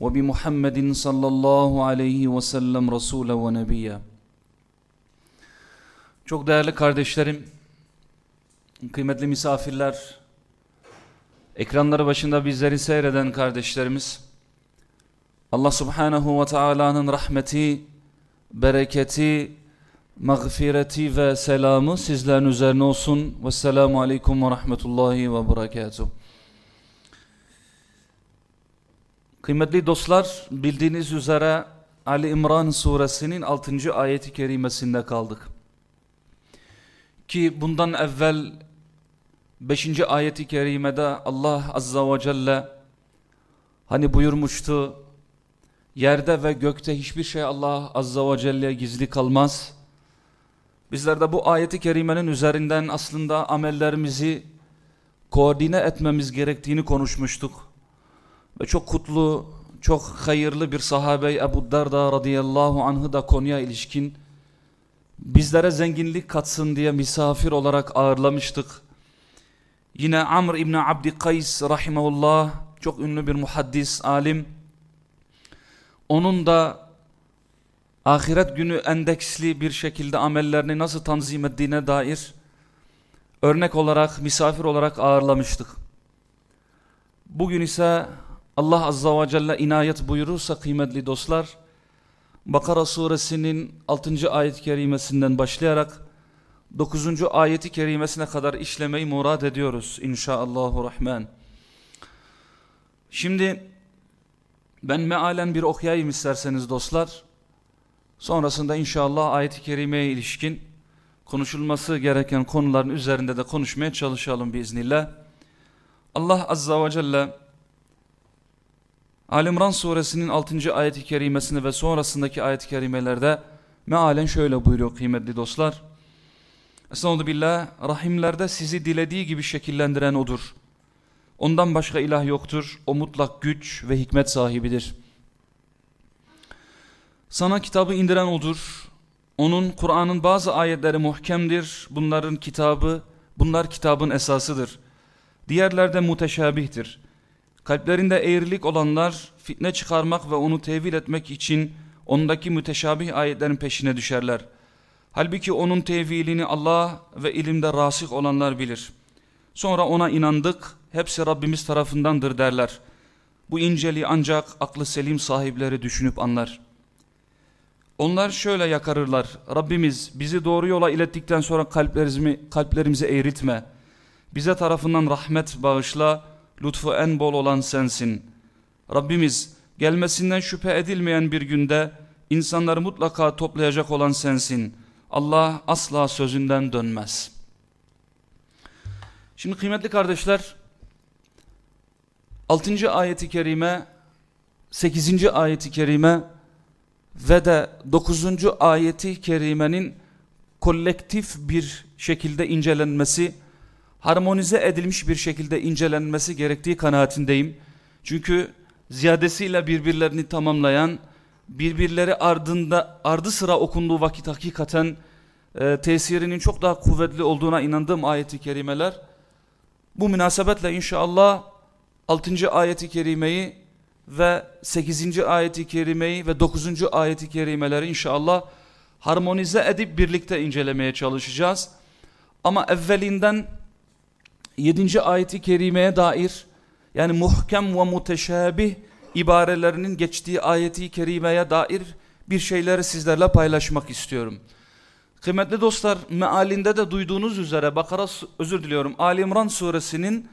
وبمحمد صلى الله aleyhi ve sellem Resulü ve Nebiyye. Çok değerli kardeşlerim, kıymetli misafirler, ekranları başında bizleri seyreden kardeşlerimiz, Allah subhanahu ve Taala'nın rahmeti, bereketi, mağfireti ve selamı sizlerin üzerine olsun. Vesselamu aleyküm ve rahmetullahi ve berekatuhu. Kıymetli dostlar bildiğiniz üzere Ali İmran suresinin 6. ayeti kerimesinde kaldık. Ki bundan evvel 5. ayeti kerimede Allah azza ve celle hani buyurmuştu yerde ve gökte hiçbir şey Allah azza ve celle'ye gizli kalmaz. Bizler de bu ayeti kerimenin üzerinden aslında amellerimizi koordine etmemiz gerektiğini konuşmuştuk. Ve çok kutlu, çok hayırlı bir sahabe Ebu Darda radıyallahu anh'ı da konuya ilişkin bizlere zenginlik katsın diye misafir olarak ağırlamıştık. Yine Amr İbni Abdi Kays rahimahullah çok ünlü bir muhaddis, alim. Onun da ahiret günü endeksli bir şekilde amellerini nasıl tanzim ettiğine dair örnek olarak, misafir olarak ağırlamıştık. Bugün ise Allah Azza ve Celle inayet buyurursa kıymetli dostlar, Bakara suresinin 6. ayet-i kerimesinden başlayarak 9. ayeti kerimesine kadar işlemeyi murad ediyoruz inşallahü rahman. Şimdi ben mealen bir okuyayım isterseniz dostlar. Sonrasında inşallah ayet-i kerimeye ilişkin konuşulması gereken konuların üzerinde de konuşmaya çalışalım biiznillah. Allah Azza ve Celle Alimran suresinin 6. ayet-i kerimesinde ve sonrasındaki ayet-i kerimelerde mealen şöyle buyuruyor kıymetli dostlar. Estağfurullah billah, rahimlerde sizi dilediği gibi şekillendiren odur. Ondan başka ilah yoktur, o mutlak güç ve hikmet sahibidir. Sana kitabı indiren odur, onun Kur'an'ın bazı ayetleri muhkemdir, bunların kitabı, bunlar kitabın esasıdır. Diğerlerde muteşabihtir. Kalplerinde eğrilik olanlar fitne çıkarmak ve onu tevil etmek için ondaki müteşabih ayetlerin peşine düşerler. Halbuki onun tevilini Allah ve ilimde rasih olanlar bilir. Sonra ona inandık, hepsi Rabbimiz tarafındandır derler. Bu inceliği ancak aklı selim sahipleri düşünüp anlar. Onlar şöyle yakarırlar, Rabbimiz bizi doğru yola ilettikten sonra kalplerimizi, kalplerimizi eğritme. Bize tarafından rahmet bağışla, lütfu en bol olan sensin. Rabbimiz gelmesinden şüphe edilmeyen bir günde insanları mutlaka toplayacak olan sensin. Allah asla sözünden dönmez. Şimdi kıymetli kardeşler 6. ayeti kerime 8. ayeti kerime ve de 9. ayeti kerimenin kolektif bir şekilde incelenmesi harmonize edilmiş bir şekilde incelenmesi gerektiği kanaatindeyim. Çünkü ziyadesiyle birbirlerini tamamlayan, birbirleri ardında ardı sıra okunduğu vakit hakikaten e, tesirinin çok daha kuvvetli olduğuna inandığım ayeti kerimeler. Bu münasebetle inşallah 6. ayeti kerimeyi ve 8. ayeti kerimeyi ve 9. ayeti kerimeleri inşallah harmonize edip birlikte incelemeye çalışacağız. Ama evvelinden 7. ayeti kerimeye dair yani muhkem ve muteşabih ibarelerinin geçtiği ayeti kerimeye dair bir şeyleri sizlerle paylaşmak istiyorum. Kıymetli dostlar mealinde de duyduğunuz üzere Bakara özür diliyorum Ali İmran suresinin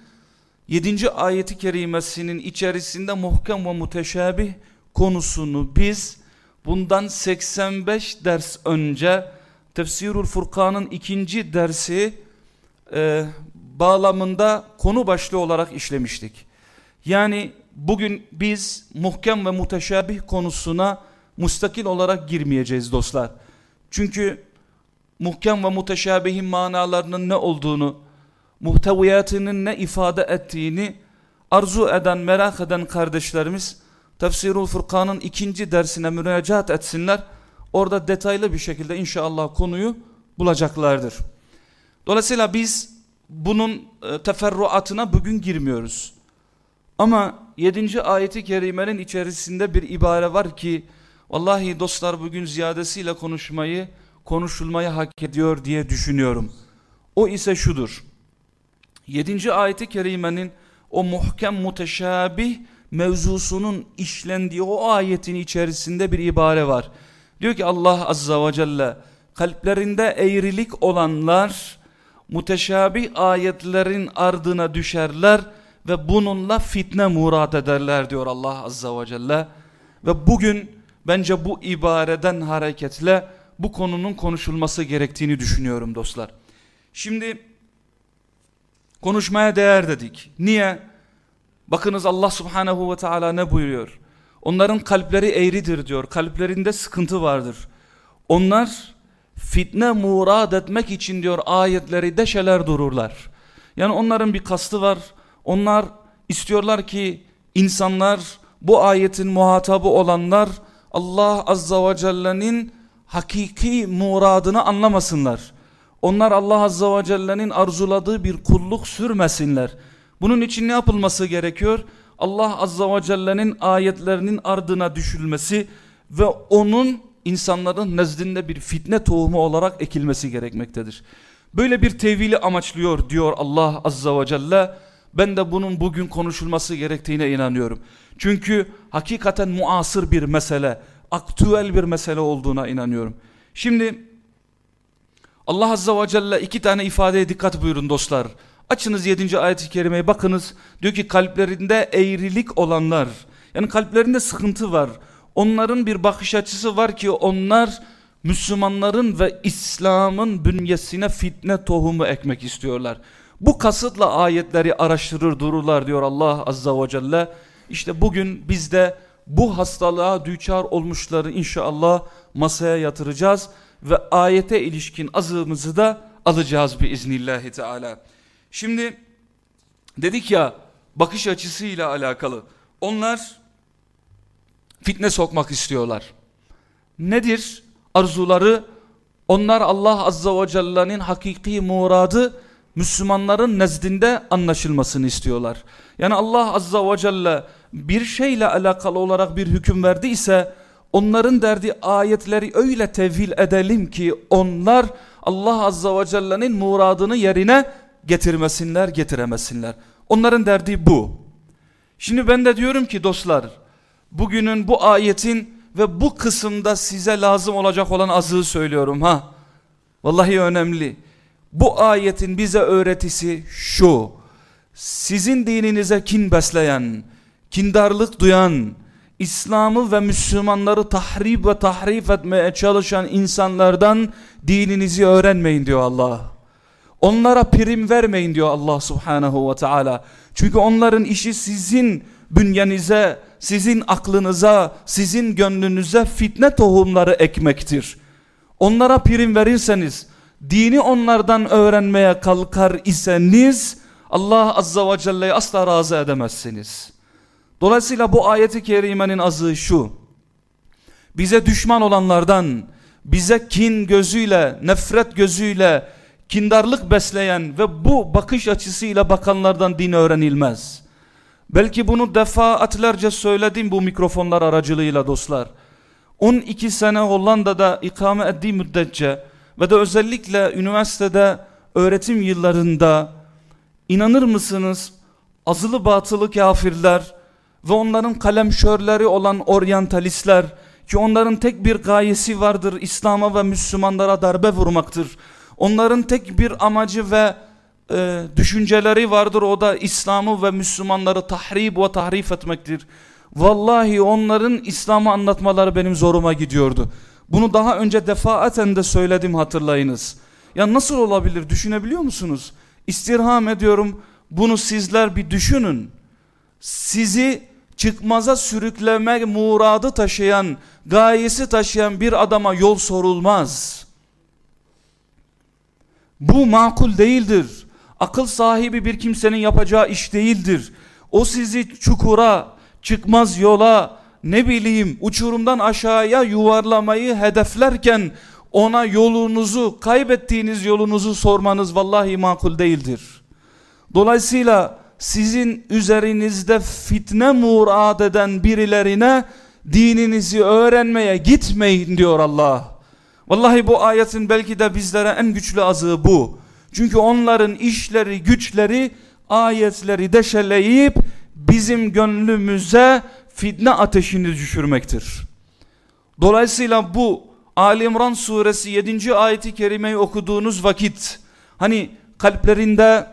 7. ayeti kerimesinin içerisinde muhkem ve muteşabih konusunu biz bundan 85 ders önce Tefsirul Furkan'ın ikinci dersi e, bağlamında konu başlığı olarak işlemiştik. Yani bugün biz muhkem ve muteşabih konusuna mustakil olarak girmeyeceğiz dostlar. Çünkü muhkem ve muteşabihin manalarının ne olduğunu, muhteviyatının ne ifade ettiğini arzu eden, merak eden kardeşlerimiz Tefsirul Furkan'ın ikinci dersine müracaat etsinler. Orada detaylı bir şekilde inşallah konuyu bulacaklardır. Dolayısıyla biz bunun e, teferruatına bugün girmiyoruz. Ama 7. ayeti kerimenin içerisinde bir ibare var ki vallahi dostlar bugün ziyadesiyle konuşmayı, konuşulmayı hak ediyor diye düşünüyorum. O ise şudur. 7. ayeti kerimenin o muhkem muteşabih mevzusunun işlendiği o ayetin içerisinde bir ibare var. Diyor ki Allah azza ve celle kalplerinde eğrilik olanlar muteşabih ayetlerin ardına düşerler ve bununla fitne murat ederler diyor Allah azza ve celle. Ve bugün bence bu ibareden hareketle bu konunun konuşulması gerektiğini düşünüyorum dostlar. Şimdi konuşmaya değer dedik. Niye? Bakınız Allah subhanehu ve teala ne buyuruyor? Onların kalpleri eğridir diyor. Kalplerinde sıkıntı vardır. Onlar fitne murad etmek için diyor ayetleri deşeler dururlar. Yani onların bir kastı var. Onlar istiyorlar ki insanlar bu ayetin muhatabı olanlar Allah azza ve celle'nin hakiki muradını anlamasınlar. Onlar Allah azza ve celle'nin arzuladığı bir kulluk sürmesinler. Bunun için ne yapılması gerekiyor? Allah azza ve celle'nin ayetlerinin ardına düşülmesi ve onun insanların nezdinde bir fitne tohumu olarak ekilmesi gerekmektedir. Böyle bir tevili amaçlıyor diyor Allah azza ve celle. Ben de bunun bugün konuşulması gerektiğine inanıyorum. Çünkü hakikaten muasır bir mesele, aktüel bir mesele olduğuna inanıyorum. Şimdi Allah azza ve celle iki tane ifadeye dikkat buyurun dostlar. Açınız 7. ayet-i kerimeye bakınız. Diyor ki kalplerinde eğrilik olanlar. Yani kalplerinde sıkıntı var. Onların bir bakış açısı var ki onlar Müslümanların ve İslam'ın bünyesine fitne tohumu ekmek istiyorlar. Bu kasıtla ayetleri araştırır dururlar diyor Allah Azza ve Celle. İşte bugün biz de bu hastalığa düçar olmuşları inşallah masaya yatıracağız ve ayete ilişkin azığımızı da alacağız biiznillahü teala. Şimdi dedik ya bakış açısıyla alakalı. Onlar fitne sokmak istiyorlar. Nedir arzuları? Onlar Allah Azza ve Celle'nin hakiki muradı Müslümanların nezdinde anlaşılmasını istiyorlar. Yani Allah Azza ve Celle bir şeyle alakalı olarak bir hüküm verdiyse onların derdi ayetleri öyle tevil edelim ki onlar Allah Azza ve Celle'nin muradını yerine getirmesinler getiremesinler. Onların derdi bu. Şimdi ben de diyorum ki dostlar bugünün bu ayetin ve bu kısımda size lazım olacak olan azığı söylüyorum ha. Vallahi önemli. Bu ayetin bize öğretisi şu. Sizin dininize kin besleyen, kindarlık duyan, İslam'ı ve Müslümanları tahrip ve tahrif etmeye çalışan insanlardan dininizi öğrenmeyin diyor Allah. Onlara prim vermeyin diyor Allah subhanahu ve teala. Çünkü onların işi sizin bünyenize, sizin aklınıza, sizin gönlünüze fitne tohumları ekmektir. Onlara prim verirseniz, dini onlardan öğrenmeye kalkar iseniz, Allah azza ve celle'yi asla razı edemezsiniz. Dolayısıyla bu ayeti kerimenin azı şu. Bize düşman olanlardan, bize kin gözüyle, nefret gözüyle, kindarlık besleyen ve bu bakış açısıyla bakanlardan din öğrenilmez. Belki bunu defaatlerce söyledim bu mikrofonlar aracılığıyla dostlar. 12 sene Hollanda'da ikame ettiği müddetçe ve de özellikle üniversitede öğretim yıllarında inanır mısınız azılı batılı kafirler ve onların kalemşörleri olan oryantalistler ki onların tek bir gayesi vardır İslam'a ve Müslümanlara darbe vurmaktır Onların tek bir amacı ve e, düşünceleri vardır o da İslam'ı ve Müslümanları tahrip ve tahrif etmektir. Vallahi onların İslam'ı anlatmaları benim zoruma gidiyordu. Bunu daha önce defaaten de söyledim hatırlayınız. Ya nasıl olabilir düşünebiliyor musunuz? İstirham ediyorum bunu sizler bir düşünün. Sizi çıkmaza sürükleme muradı taşıyan, gayesi taşıyan bir adama yol sorulmaz. Bu makul değildir. Akıl sahibi bir kimsenin yapacağı iş değildir. O sizi çukura, çıkmaz yola, ne bileyim uçurumdan aşağıya yuvarlamayı hedeflerken ona yolunuzu, kaybettiğiniz yolunuzu sormanız vallahi makul değildir. Dolayısıyla sizin üzerinizde fitne murad eden birilerine dininizi öğrenmeye gitmeyin diyor Allah. Vallahi bu ayetin belki de bizlere en güçlü azığı bu. Çünkü onların işleri, güçleri, ayetleri deşeleyip bizim gönlümüze fitne ateşini düşürmektir. Dolayısıyla bu Ali İmran suresi 7. ayeti kerimeyi okuduğunuz vakit hani kalplerinde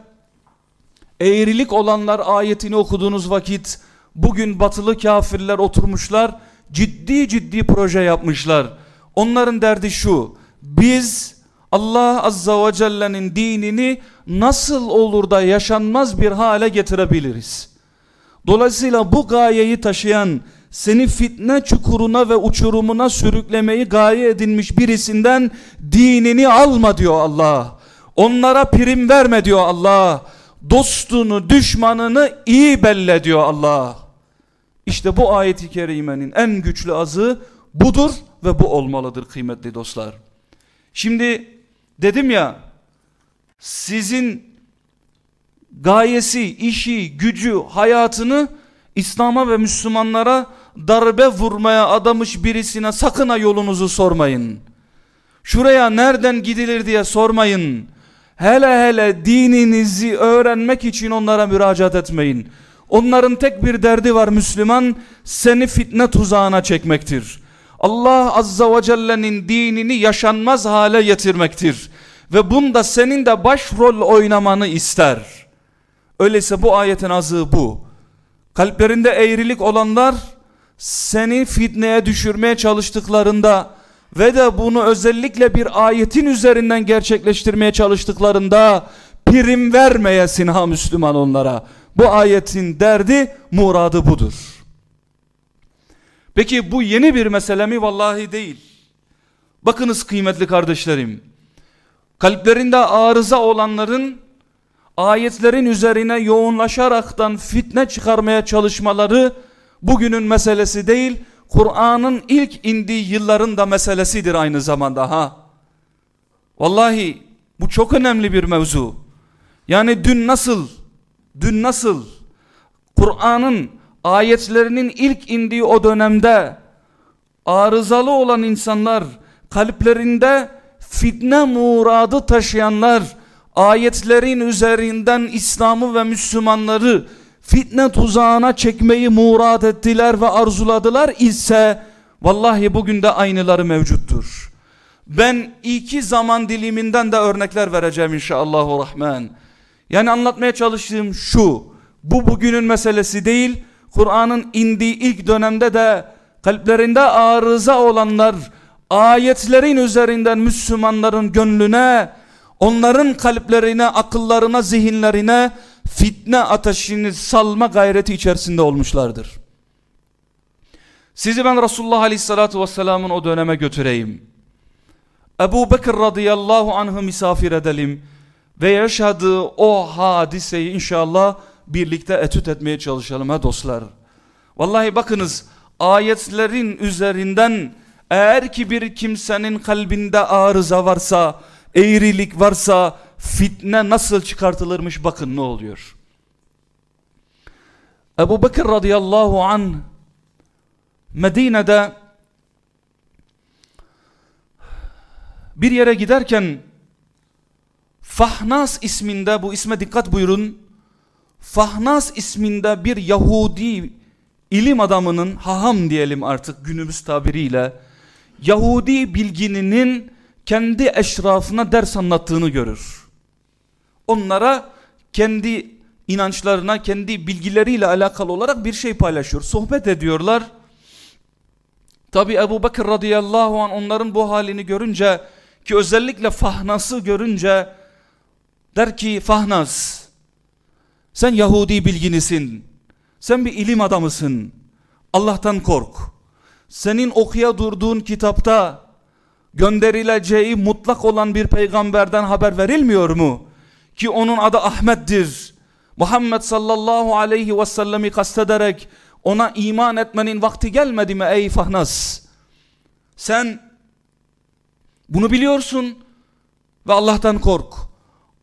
eğrilik olanlar ayetini okuduğunuz vakit bugün batılı kafirler oturmuşlar ciddi ciddi proje yapmışlar. Onların derdi şu biz Allah azza ve celle'nin dinini nasıl olur da yaşanmaz bir hale getirebiliriz? Dolayısıyla bu gayeyi taşıyan seni fitne çukuruna ve uçurumuna sürüklemeyi gaye edinmiş birisinden dinini alma diyor Allah. Onlara prim verme diyor Allah. Dostunu, düşmanını iyi belle diyor Allah. İşte bu ayeti kerimenin en güçlü azı budur ve bu olmalıdır kıymetli dostlar. Şimdi dedim ya sizin gayesi, işi, gücü, hayatını İslam'a ve Müslümanlara darbe vurmaya adamış birisine sakın ha yolunuzu sormayın. Şuraya nereden gidilir diye sormayın. Hele hele dininizi öğrenmek için onlara müracaat etmeyin. Onların tek bir derdi var Müslüman, seni fitne tuzağına çekmektir. Allah Azza ve Celle'nin dinini yaşanmaz hale getirmektir. Ve bunda senin de başrol oynamanı ister. Öyleyse bu ayetin azı bu. Kalplerinde eğrilik olanlar seni fitneye düşürmeye çalıştıklarında ve de bunu özellikle bir ayetin üzerinden gerçekleştirmeye çalıştıklarında prim vermeyesin ha Müslüman onlara. Bu ayetin derdi muradı budur. Peki bu yeni bir mesele mi? Vallahi değil. Bakınız kıymetli kardeşlerim. Kalplerinde arıza olanların ayetlerin üzerine yoğunlaşaraktan fitne çıkarmaya çalışmaları bugünün meselesi değil, Kur'an'ın ilk indiği yılların da meselesidir aynı zamanda ha. Vallahi bu çok önemli bir mevzu. Yani dün nasıl, dün nasıl Kur'an'ın ayetlerinin ilk indiği o dönemde arızalı olan insanlar, kalplerinde fitne muradı taşıyanlar, ayetlerin üzerinden İslam'ı ve Müslümanları fitne tuzağına çekmeyi murad ettiler ve arzuladılar ise vallahi bugün de aynıları mevcuttur. Ben iki zaman diliminden de örnekler vereceğim inşallah rahman. Yani anlatmaya çalıştığım şu. Bu bugünün meselesi değil. Kur'an'ın indiği ilk dönemde de kalplerinde arıza olanlar ayetlerin üzerinden Müslümanların gönlüne onların kalplerine, akıllarına, zihinlerine fitne ateşini salma gayreti içerisinde olmuşlardır. Sizi ben Resulullah Aleyhisselatü Vesselam'ın o döneme götüreyim. Ebu Bekir radıyallahu anh'ı misafir edelim ve yaşadığı o hadiseyi inşallah birlikte etüt etmeye çalışalım ha dostlar. Vallahi bakınız ayetlerin üzerinden eğer ki bir kimsenin kalbinde arıza varsa eğrilik varsa fitne nasıl çıkartılırmış bakın ne oluyor. Ebu Bekir radıyallahu an Medine'de bir yere giderken Fahnas isminde bu isme dikkat buyurun. Fahnas isminde bir Yahudi ilim adamının haham diyelim artık günümüz tabiriyle Yahudi bilgininin kendi eşrafına ders anlattığını görür. Onlara kendi inançlarına, kendi bilgileriyle alakalı olarak bir şey paylaşıyor. Sohbet ediyorlar. Tabi Ebu Bakır radıyallahu an onların bu halini görünce ki özellikle Fahnas'ı görünce der ki Fahnas sen Yahudi bilginisin. Sen bir ilim adamısın. Allah'tan kork. Senin okuya durduğun kitapta gönderileceği mutlak olan bir peygamberden haber verilmiyor mu? Ki onun adı Ahmet'tir. Muhammed sallallahu aleyhi ve sellemi kastederek ona iman etmenin vakti gelmedi mi ey Fahnas? Sen bunu biliyorsun ve Allah'tan kork.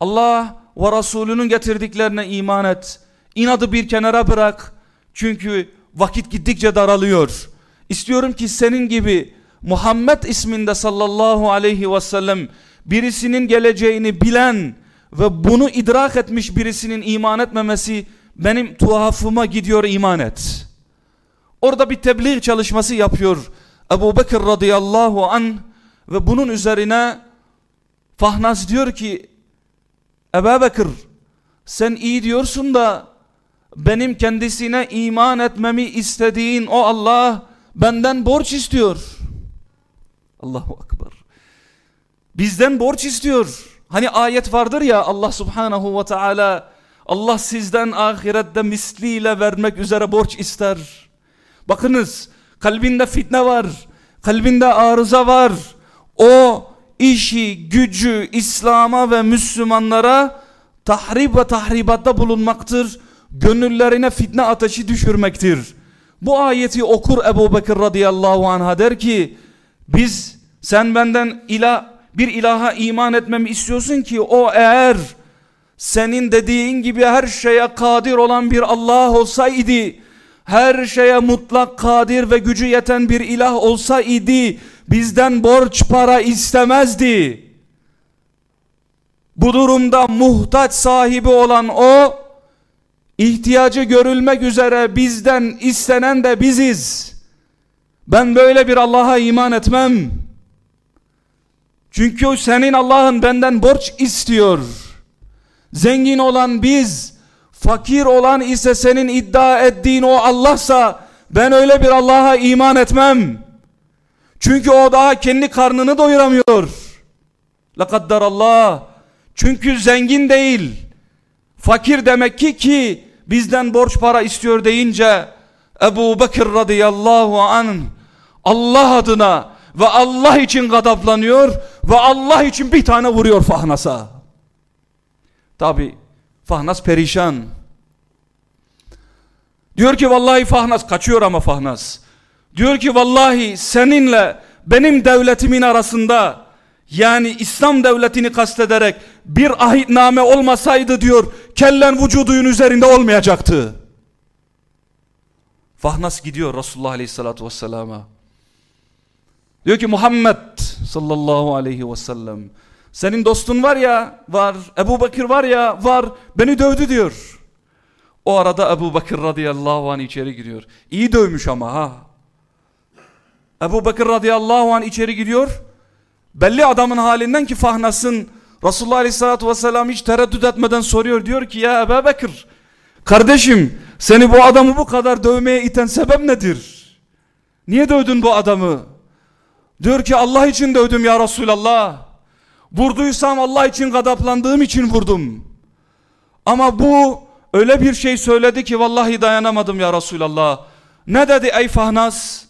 Allah ve Resulünün getirdiklerine iman et. İnadı bir kenara bırak. Çünkü vakit gittikçe daralıyor. İstiyorum ki senin gibi Muhammed isminde sallallahu aleyhi ve sellem birisinin geleceğini bilen ve bunu idrak etmiş birisinin iman etmemesi benim tuhafıma gidiyor iman et. Orada bir tebliğ çalışması yapıyor Ebu Bekir radıyallahu an ve bunun üzerine Fahnaz diyor ki Ebu Bekir sen iyi diyorsun da benim kendisine iman etmemi istediğin o Allah benden borç istiyor. Allahu Akbar. Bizden borç istiyor. Hani ayet vardır ya Allah subhanahu ve teala Allah sizden ahirette misliyle vermek üzere borç ister. Bakınız kalbinde fitne var. Kalbinde arıza var. O işi, gücü İslam'a ve Müslümanlara tahrip ve tahribatta bulunmaktır. Gönüllerine fitne ateşi düşürmektir. Bu ayeti okur Ebu Bekir radıyallahu anh'a der ki biz sen benden ilah bir ilaha iman etmemi istiyorsun ki o eğer senin dediğin gibi her şeye kadir olan bir Allah olsaydı her şeye mutlak kadir ve gücü yeten bir ilah olsaydı bizden borç para istemezdi. Bu durumda muhtaç sahibi olan o ihtiyacı görülmek üzere bizden istenen de biziz. Ben böyle bir Allah'a iman etmem. Çünkü senin Allah'ın benden borç istiyor. Zengin olan biz, fakir olan ise senin iddia ettiğin o Allah'sa ben öyle bir Allah'a iman etmem. Çünkü o daha kendi karnını doyuramıyor. Lakaddar Allah. Çünkü zengin değil. Fakir demek ki ki bizden borç para istiyor deyince Ebu Bekir radıyallahu anh Allah adına ve Allah için gadaplanıyor ve Allah için bir tane vuruyor Fahnas'a. Tabi Fahnas perişan. Diyor ki vallahi Fahnas kaçıyor ama Fahnas. Diyor ki vallahi seninle benim devletimin arasında yani İslam devletini kastederek bir ahitname olmasaydı diyor kellen vücuduyun üzerinde olmayacaktı. Fahnas gidiyor Resulullah Aleyhisselatü Vesselam'a. Diyor ki Muhammed sallallahu aleyhi ve sellem senin dostun var ya var Ebu Bakır var ya var beni dövdü diyor. O arada Ebu Bakır radıyallahu anh içeri giriyor. İyi dövmüş ama ha. Ebu Bakır radıyallahu anh içeri giriyor. Belli adamın halinden ki fahnasın Resulullah aleyhissalatü vesselam hiç tereddüt etmeden soruyor. Diyor ki ya Ebu Bakır kardeşim seni bu adamı bu kadar dövmeye iten sebep nedir? Niye dövdün bu adamı? Diyor ki Allah için dövdüm ya Resulallah. Vurduysam Allah için gadaplandığım için vurdum. Ama bu öyle bir şey söyledi ki vallahi dayanamadım ya Resulallah. Ne dedi ey Fahnas?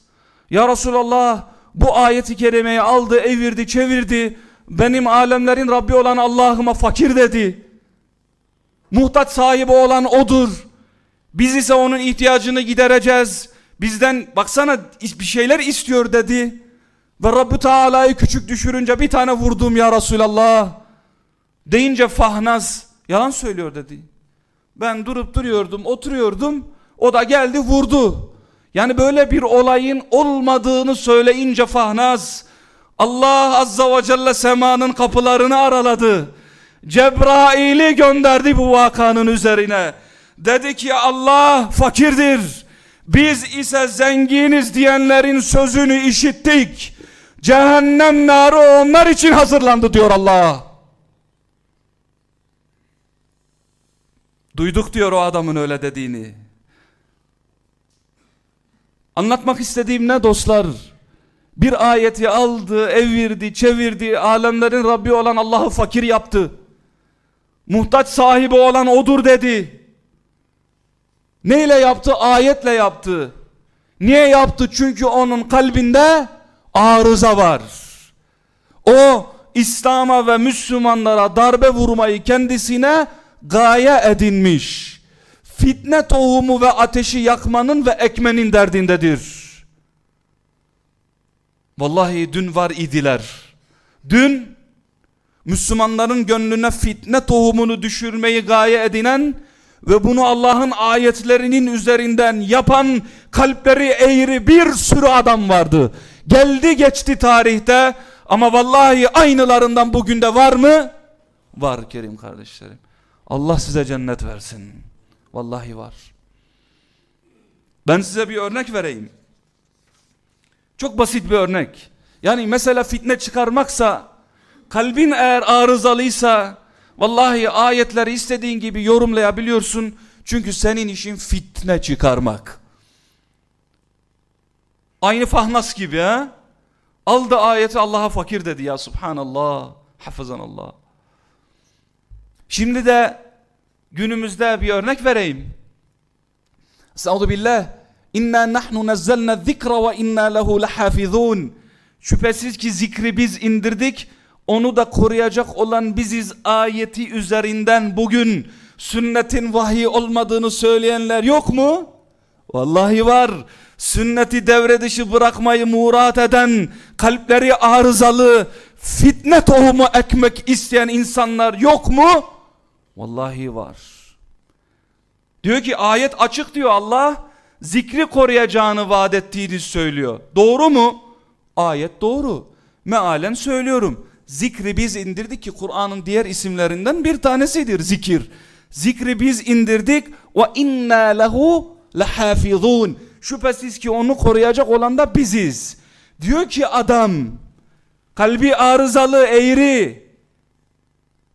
Ya Resulallah bu ayeti kerimeyi aldı, evirdi, çevirdi. Benim alemlerin Rabbi olan Allah'ıma fakir dedi. Muhtaç sahibi olan odur. Biz ise onun ihtiyacını gidereceğiz. Bizden baksana bir şeyler istiyor dedi. Ve Rabbi Teala'yı küçük düşürünce bir tane vurdum ya Resulallah. Deyince Fahnaz yalan söylüyor dedi. Ben durup duruyordum, oturuyordum. O da geldi vurdu. Yani böyle bir olayın olmadığını söyleyince Fahnaz Allah Azza ve Celle semanın kapılarını araladı. Cebrail'i gönderdi bu vakanın üzerine. Dedi ki Allah fakirdir. Biz ise zenginiz diyenlerin sözünü işittik. Cehennem narı onlar için hazırlandı diyor Allah. Duyduk diyor o adamın öyle dediğini. Anlatmak istediğim ne dostlar? Bir ayeti aldı, evirdi, çevirdi, alemlerin Rabbi olan Allah'ı fakir yaptı. Muhtaç sahibi olan odur dedi. Neyle yaptı? Ayetle yaptı. Niye yaptı? Çünkü onun kalbinde arıza var. O İslam'a ve Müslümanlara darbe vurmayı kendisine gaye edinmiş. Fitne tohumu ve ateşi yakmanın ve ekmenin derdindedir. Vallahi dün var idiler. Dün Müslümanların gönlüne fitne tohumunu düşürmeyi gaye edinen ve bunu Allah'ın ayetlerinin üzerinden yapan kalpleri eğri bir sürü adam vardı. Geldi geçti tarihte ama vallahi aynılarından bugün de var mı? Var Kerim kardeşlerim. Allah size cennet versin. Vallahi var. Ben size bir örnek vereyim. Çok basit bir örnek. Yani mesela fitne çıkarmaksa, kalbin eğer arızalıysa, vallahi ayetleri istediğin gibi yorumlayabiliyorsun. Çünkü senin işin fitne çıkarmak. Aynı Fahnas gibi ha. Aldı ayeti Allah'a fakir dedi ya subhanallah. Hafızanallah. Şimdi de günümüzde bir örnek vereyim. Estağfurullah billah. İnna nahnu nazzalna zikra ve inna lehu lahafizun. Şüphesiz ki zikri biz indirdik. Onu da koruyacak olan biziz ayeti üzerinden bugün sünnetin vahiy olmadığını söyleyenler yok mu? Vallahi var. Sünneti devre dışı bırakmayı murat eden, kalpleri arızalı, fitne tohumu ekmek isteyen insanlar yok mu? Vallahi var. Diyor ki ayet açık diyor Allah zikri koruyacağını vaat ettiğini söylüyor. Doğru mu? Ayet doğru. Mealen söylüyorum. Zikri biz indirdik ki Kur'an'ın diğer isimlerinden bir tanesidir zikir. Zikri biz indirdik ve inna lehu lehafizun. Şüphesiz ki onu koruyacak olan da biziz. Diyor ki adam kalbi arızalı eğri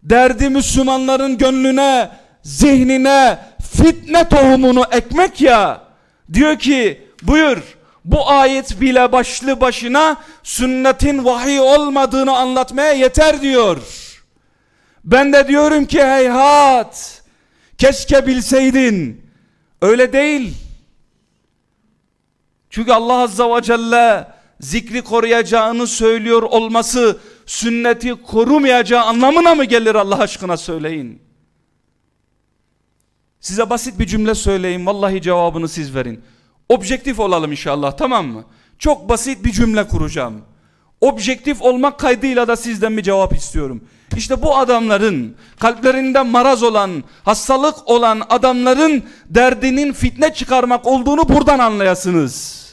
derdi Müslümanların gönlüne zihnine fitne tohumunu ekmek ya Diyor ki buyur bu ayet bile başlı başına sünnetin vahiy olmadığını anlatmaya yeter diyor. Ben de diyorum ki heyhat keşke bilseydin öyle değil. Çünkü Allah Azza ve Celle zikri koruyacağını söylüyor olması sünneti korumayacağı anlamına mı gelir Allah aşkına söyleyin. Size basit bir cümle söyleyeyim. Vallahi cevabını siz verin. Objektif olalım inşallah tamam mı? Çok basit bir cümle kuracağım. Objektif olmak kaydıyla da sizden bir cevap istiyorum. İşte bu adamların kalplerinde maraz olan, hastalık olan adamların derdinin fitne çıkarmak olduğunu buradan anlayasınız.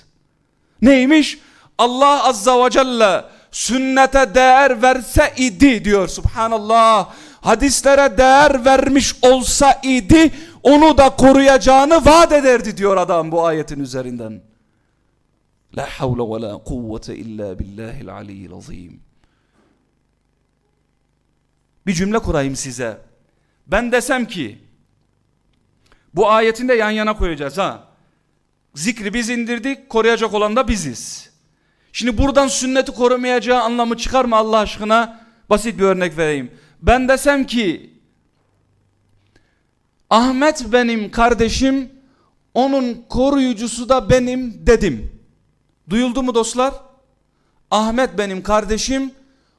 Neymiş? Allah azza ve celle sünnete değer verse idi diyor subhanallah. Hadislere değer vermiş olsa idi onu da koruyacağını vaat ederdi diyor adam bu ayetin üzerinden. La havle ve la kuvvete illa billahil aliyyil azim. Bir cümle kurayım size. Ben desem ki bu ayetin de yan yana koyacağız ha. Zikri biz indirdik, koruyacak olan da biziz. Şimdi buradan sünneti korumayacağı anlamı çıkar mı Allah aşkına? Basit bir örnek vereyim. Ben desem ki Ahmet benim kardeşim, onun koruyucusu da benim dedim. Duyuldu mu dostlar? Ahmet benim kardeşim,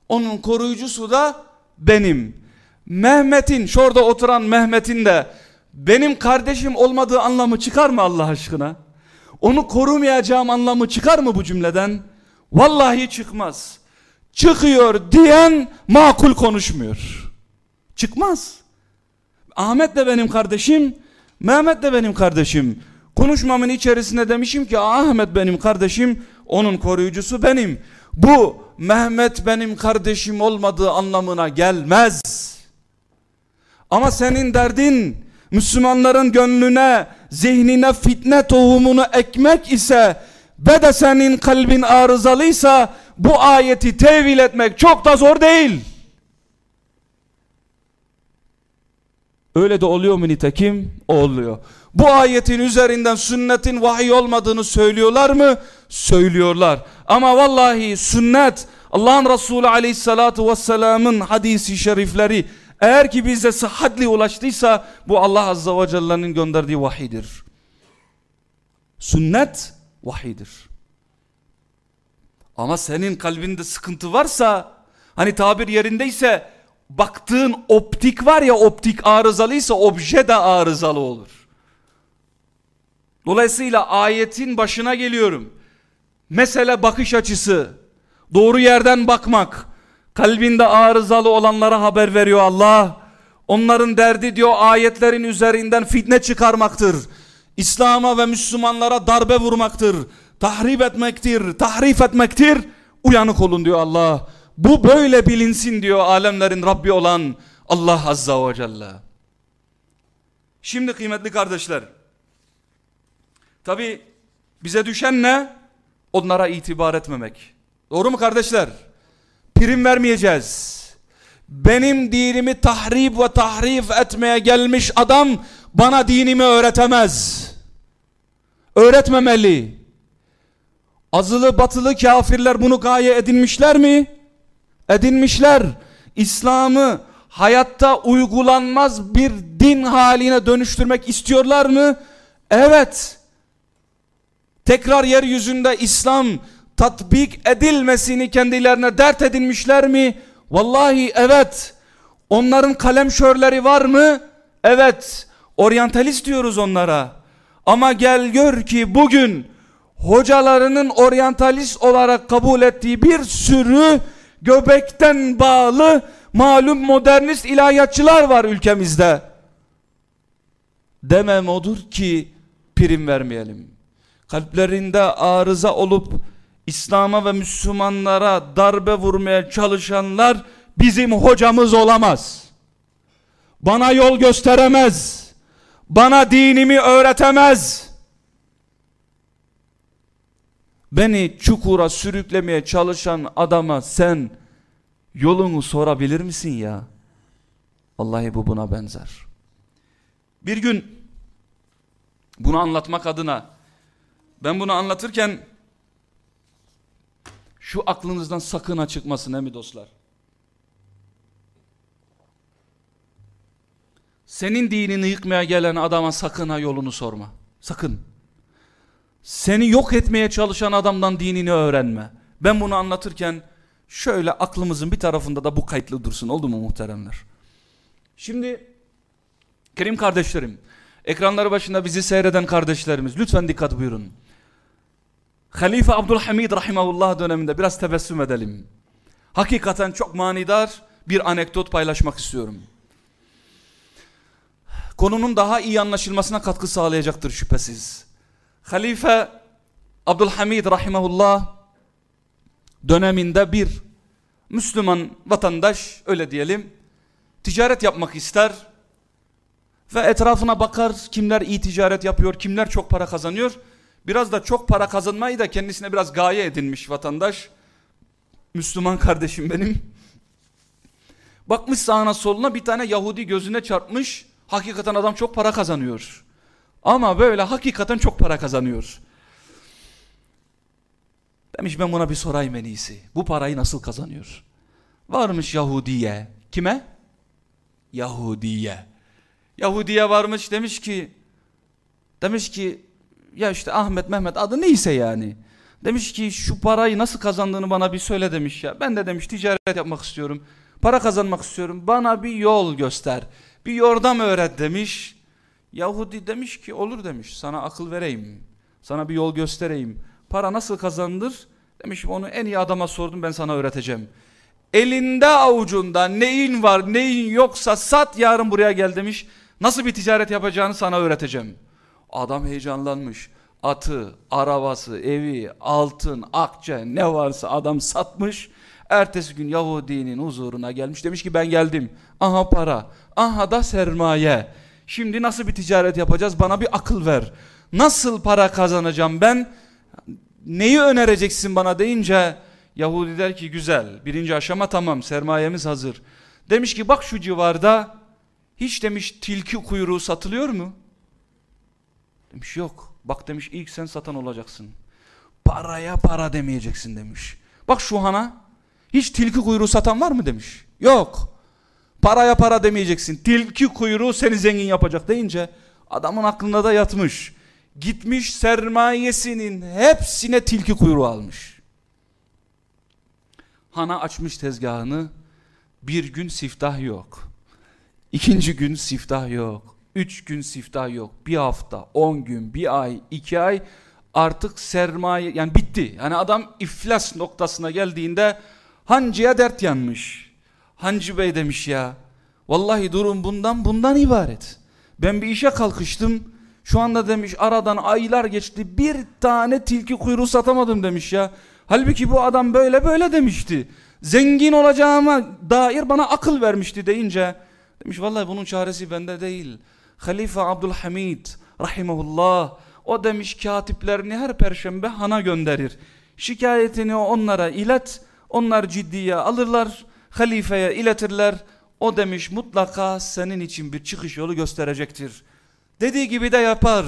onun koruyucusu da benim. Mehmet'in, şurada oturan Mehmet'in de benim kardeşim olmadığı anlamı çıkar mı Allah aşkına? Onu korumayacağım anlamı çıkar mı bu cümleden? Vallahi çıkmaz. Çıkıyor diyen makul konuşmuyor. Çıkmaz. Ahmet de benim kardeşim, Mehmet de benim kardeşim. Konuşmamın içerisinde demişim ki Ahmet benim kardeşim, onun koruyucusu benim. Bu Mehmet benim kardeşim olmadığı anlamına gelmez. Ama senin derdin Müslümanların gönlüne, zihnine fitne tohumunu ekmek ise ve de senin kalbin arızalıysa bu ayeti tevil etmek çok da zor değil. Öyle de oluyor mu nitekim? Oluyor. Bu ayetin üzerinden sünnetin vahiy olmadığını söylüyorlar mı? Söylüyorlar. Ama vallahi sünnet Allah'ın Resulü aleyhissalatu vesselamın hadisi şerifleri eğer ki bize sıhhatli ulaştıysa bu Allah azza ve celle'nin gönderdiği vahidir. Sünnet vahidir. Ama senin kalbinde sıkıntı varsa hani tabir yerindeyse baktığın optik var ya optik arızalıysa obje de arızalı olur. Dolayısıyla ayetin başına geliyorum. Mesele bakış açısı, doğru yerden bakmak, kalbinde arızalı olanlara haber veriyor Allah. Onların derdi diyor ayetlerin üzerinden fitne çıkarmaktır. İslam'a ve Müslümanlara darbe vurmaktır. Tahrip etmektir, tahrif etmektir. Uyanık olun diyor Allah. Bu böyle bilinsin diyor alemlerin Rabbi olan Allah Azza ve Celle. Şimdi kıymetli kardeşler. Tabi bize düşen ne? Onlara itibar etmemek. Doğru mu kardeşler? Prim vermeyeceğiz. Benim dinimi tahrip ve tahrif etmeye gelmiş adam bana dinimi öğretemez. Öğretmemeli. Azılı batılı kafirler bunu gaye edinmişler mi? Edinmişler. İslam'ı hayatta uygulanmaz bir din haline dönüştürmek istiyorlar mı? Evet. Tekrar yeryüzünde İslam tatbik edilmesini kendilerine dert edinmişler mi? Vallahi evet. Onların kalem şörleri var mı? Evet. Oryantalist diyoruz onlara. Ama gel gör ki bugün hocalarının oryantalist olarak kabul ettiği bir sürü göbekten bağlı malum modernist ilahiyatçılar var ülkemizde. Demem odur ki prim vermeyelim. Kalplerinde arıza olup İslam'a ve Müslümanlara darbe vurmaya çalışanlar bizim hocamız olamaz. Bana yol gösteremez. Bana dinimi öğretemez. Beni çukura sürüklemeye çalışan adama sen yolunu sorabilir misin ya? Vallahi bu buna benzer. Bir gün bunu anlatmak adına ben bunu anlatırken şu aklınızdan sakın ha çıkmasın he mi dostlar? Senin dinini yıkmaya gelen adama sakın ha yolunu sorma. Sakın. Seni yok etmeye çalışan adamdan dinini öğrenme. Ben bunu anlatırken şöyle aklımızın bir tarafında da bu kayıtlı dursun. Oldu mu muhteremler? Şimdi Kerim kardeşlerim, ekranları başında bizi seyreden kardeşlerimiz lütfen dikkat buyurun. Halife Abdülhamid rahimahullah döneminde biraz tebessüm edelim. Hakikaten çok manidar bir anekdot paylaşmak istiyorum. Konunun daha iyi anlaşılmasına katkı sağlayacaktır şüphesiz. Halife Abdülhamid rahimahullah döneminde bir Müslüman vatandaş öyle diyelim ticaret yapmak ister ve etrafına bakar kimler iyi ticaret yapıyor kimler çok para kazanıyor Biraz da çok para kazanmayı da kendisine biraz gaye edinmiş vatandaş. Müslüman kardeşim benim. Bakmış sağına soluna bir tane Yahudi gözüne çarpmış. Hakikaten adam çok para kazanıyor. Ama böyle hakikaten çok para kazanıyor. Demiş ben buna bir sorayım en iyisi. Bu parayı nasıl kazanıyor? Varmış Yahudiye. Kime? Yahudiye. Yahudiye varmış demiş ki demiş ki ya işte Ahmet Mehmet adı neyse yani. Demiş ki şu parayı nasıl kazandığını bana bir söyle demiş ya. Ben de demiş ticaret yapmak istiyorum. Para kazanmak istiyorum. Bana bir yol göster. Bir yordam öğret demiş. Yahudi demiş ki olur demiş. Sana akıl vereyim. Sana bir yol göstereyim. Para nasıl kazanılır? Demiş onu en iyi adama sordum ben sana öğreteceğim. Elinde avucunda neyin var neyin yoksa sat yarın buraya gel demiş. Nasıl bir ticaret yapacağını sana öğreteceğim. Adam heyecanlanmış. Atı, arabası, evi, altın, akçe ne varsa adam satmış. Ertesi gün Yahudinin huzuruna gelmiş. Demiş ki ben geldim. Aha para, aha da sermaye. Şimdi nasıl bir ticaret yapacağız? Bana bir akıl ver. Nasıl para kazanacağım ben? Neyi önereceksin bana deyince Yahudi der ki güzel. Birinci aşama tamam sermayemiz hazır. Demiş ki bak şu civarda hiç demiş tilki kuyruğu satılıyor mu? Demiş yok. Bak demiş ilk sen satan olacaksın. Paraya para demeyeceksin demiş. Bak şu hana hiç tilki kuyruğu satan var mı demiş. Yok. Paraya para demeyeceksin. Tilki kuyruğu seni zengin yapacak deyince adamın aklında da yatmış. gitmiş sermayesinin hepsine tilki kuyruğu almış. Hana açmış tezgahını bir gün siftah yok. İkinci gün siftah yok. Üç gün siftah yok. Bir hafta, on gün, bir ay, iki ay artık sermaye yani bitti. Yani adam iflas noktasına geldiğinde hancıya dert yanmış. Hancı bey demiş ya vallahi durum bundan bundan ibaret. Ben bir işe kalkıştım. Şu anda demiş aradan aylar geçti bir tane tilki kuyruğu satamadım demiş ya. Halbuki bu adam böyle böyle demişti. Zengin olacağıma dair bana akıl vermişti deyince demiş vallahi bunun çaresi bende değil. Halife Abdülhamid rahimahullah o demiş katiplerini her perşembe hana gönderir. Şikayetini onlara ilet. Onlar ciddiye alırlar. Halifeye iletirler. O demiş mutlaka senin için bir çıkış yolu gösterecektir. Dediği gibi de yapar.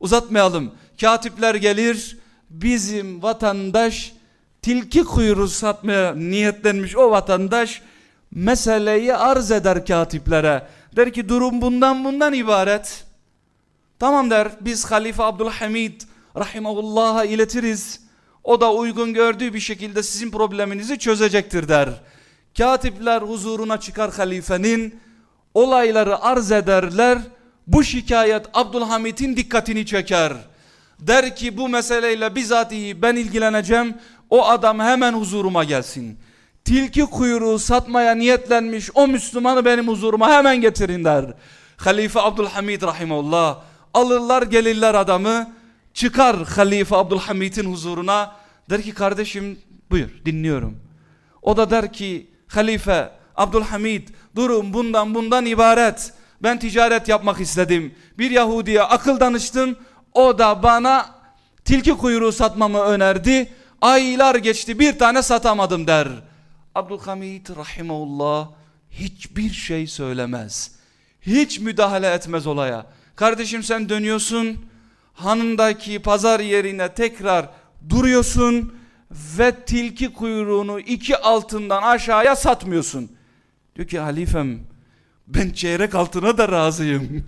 Uzatmayalım. Katipler gelir. Bizim vatandaş tilki kuyruğu satmaya niyetlenmiş o vatandaş meseleyi arz eder katiplere. Der ki durum bundan bundan ibaret. Tamam der biz Halife Abdülhamid rahimahullah'a iletiriz. O da uygun gördüğü bir şekilde sizin probleminizi çözecektir der. Katipler huzuruna çıkar halifenin olayları arz ederler. Bu şikayet Abdülhamid'in dikkatini çeker. Der ki bu meseleyle bizatihi ben ilgileneceğim. O adam hemen huzuruma gelsin. Tilki kuyruğu satmaya niyetlenmiş o Müslümanı benim huzuruma hemen getirin der. Halife Abdülhamid rahimullah alırlar gelirler adamı çıkar Halife Abdülhamid'in huzuruna der ki kardeşim buyur dinliyorum. O da der ki Halife Abdülhamid durum bundan bundan ibaret. Ben ticaret yapmak istedim. Bir Yahudiye akıl danıştım. O da bana tilki kuyruğu satmamı önerdi. Aylar geçti bir tane satamadım der. Abdülhamid rahimullah hiçbir şey söylemez. Hiç müdahale etmez olaya. Kardeşim sen dönüyorsun. Hanındaki pazar yerine tekrar duruyorsun. Ve tilki kuyruğunu iki altından aşağıya satmıyorsun. Diyor ki halifem ben çeyrek altına da razıyım.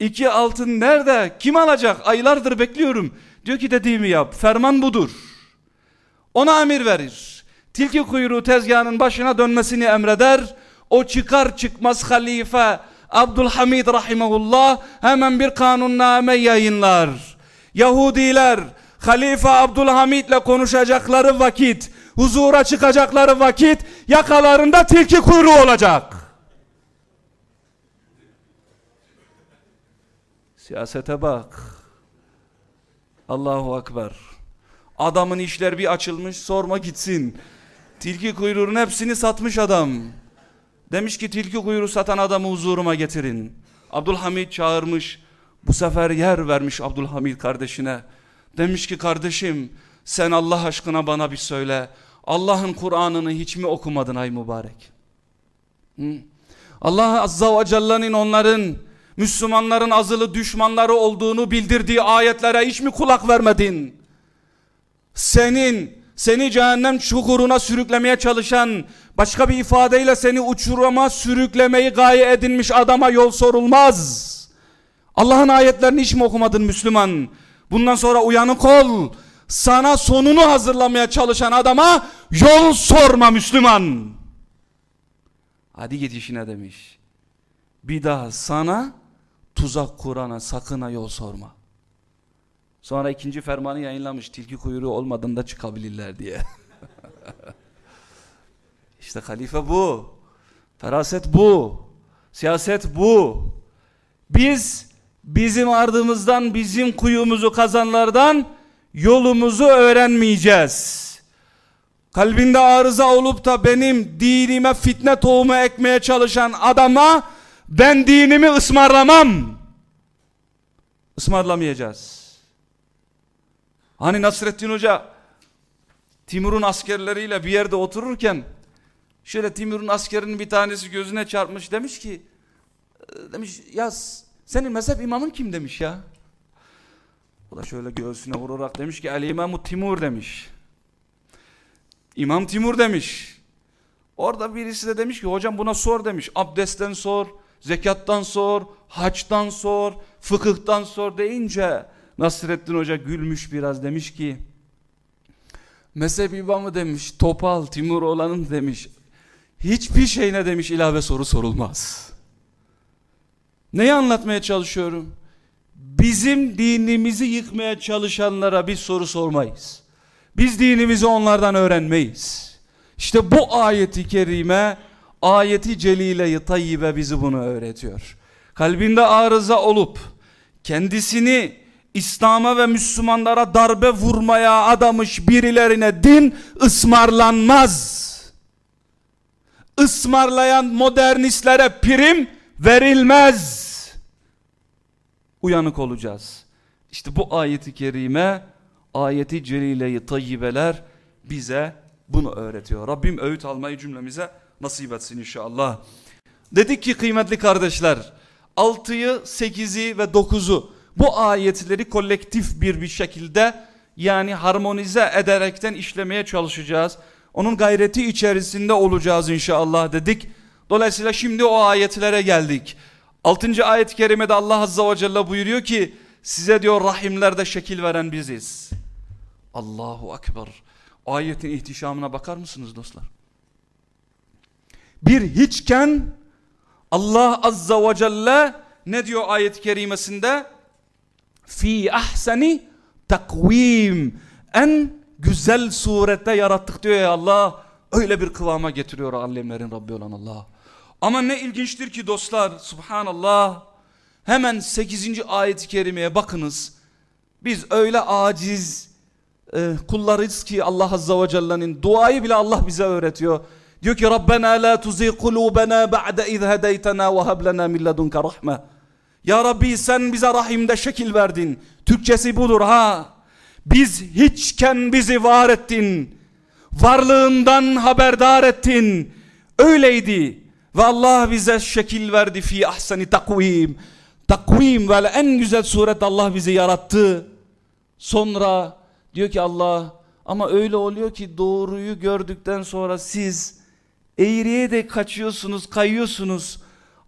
İki altın nerede? Kim alacak? Aylardır bekliyorum. Diyor ki dediğimi yap. Ferman budur. Ona emir verir. Tilki kuyruğu tezgahının başına dönmesini emreder. O çıkar çıkmaz halife Abdülhamid rahimahullah hemen bir kanunname yayınlar. Yahudiler Halife Abdülhamid ile konuşacakları vakit, huzura çıkacakları vakit yakalarında tilki kuyruğu olacak. Siyasete bak. Allahu Akbar. Adamın işler bir açılmış sorma gitsin. Tilki kuyruğunun hepsini satmış adam. Demiş ki tilki kuyruğu satan adamı huzuruma getirin. Abdülhamid çağırmış. Bu sefer yer vermiş Abdülhamid kardeşine. Demiş ki kardeşim sen Allah aşkına bana bir söyle. Allah'ın Kur'an'ını hiç mi okumadın ay mübarek? Hı? Allah Azza ve Celle'nin onların Müslümanların azılı düşmanları olduğunu bildirdiği ayetlere hiç mi kulak vermedin? Senin seni cehennem çukuruna sürüklemeye çalışan başka bir ifadeyle seni uçuruma sürüklemeyi gaye edinmiş adama yol sorulmaz. Allah'ın ayetlerini hiç mi okumadın Müslüman? Bundan sonra uyanık ol. Sana sonunu hazırlamaya çalışan adama yol sorma Müslüman. Hadi git işine demiş. Bir daha sana tuzak kurana sakına yol sorma. Sonra ikinci fermanı yayınlamış. Tilki kuyruğu olmadığında çıkabilirler diye. İşte halife bu. Feraset bu. Siyaset bu. Biz bizim ardımızdan bizim kuyumuzu kazanlardan yolumuzu öğrenmeyeceğiz. Kalbinde arıza olup da benim dinime fitne tohumu ekmeye çalışan adama ben dinimi ısmarlamam. Ismarlamayacağız. Hani Nasrettin Hoca Timur'un askerleriyle bir yerde otururken şöyle Timur'un askerinin bir tanesi gözüne çarpmış demiş ki demiş ya senin mezhep imamın kim demiş ya. O da şöyle göğsüne vurarak demiş ki Ali İmam Timur demiş. İmam Timur demiş. Orada birisi de demiş ki hocam buna sor demiş. Abdestten sor, zekattan sor, haçtan sor, fıkıhtan sor deyince Nasrettin Hoca gülmüş biraz demiş ki mezhep imamı demiş Topal Timur olanın demiş hiçbir şeyine demiş ilave soru sorulmaz. Neyi anlatmaya çalışıyorum? Bizim dinimizi yıkmaya çalışanlara bir soru sormayız. Biz dinimizi onlardan öğrenmeyiz. İşte bu ayeti kerime, ayeti celile-i tayyibe bizi bunu öğretiyor. Kalbinde arıza olup kendisini İslam'a ve Müslümanlara darbe vurmaya adamış birilerine din ısmarlanmaz. Ismarlayan modernistlere prim verilmez. Uyanık olacağız. İşte bu ayeti kerime, ayeti celile-i tayyibeler bize bunu öğretiyor. Rabbim öğüt almayı cümlemize nasip etsin inşallah. Dedik ki kıymetli kardeşler, 6'yı, 8'i ve 9'u bu ayetleri kolektif bir bir şekilde yani harmonize ederekten işlemeye çalışacağız. Onun gayreti içerisinde olacağız inşallah dedik. Dolayısıyla şimdi o ayetlere geldik. 6. ayet-i kerimede Allah Azza ve Celle buyuruyor ki size diyor rahimlerde şekil veren biziz. Allahu Ekber. Ayetin ihtişamına bakar mısınız dostlar? Bir hiçken Allah Azza ve Celle ne diyor ayet-i kerimesinde? Fi ahseni takvim. En güzel surette yarattık diyor ya Allah. Öyle bir kıvama getiriyor alemlerin Rabbi olan Allah. Ama ne ilginçtir ki dostlar subhanallah. Hemen 8. ayet-i kerimeye bakınız. Biz öyle aciz e, kullarız ki Allah Azza ve Celle'nin duayı bile Allah bize öğretiyor. Diyor ki Rabbena la tuzi kulubena ba'de iz hedeytena ve hab lana min ledunka rahme. Ya Rabbi sen bize rahimde şekil verdin. Türkçesi budur ha. Biz hiçken bizi var ettin. Varlığından haberdar ettin. Öyleydi. Ve Allah bize şekil verdi fi ahseni takvim. Takvim ve en güzel suret Allah bizi yarattı. Sonra diyor ki Allah ama öyle oluyor ki doğruyu gördükten sonra siz eğriye de kaçıyorsunuz, kayıyorsunuz.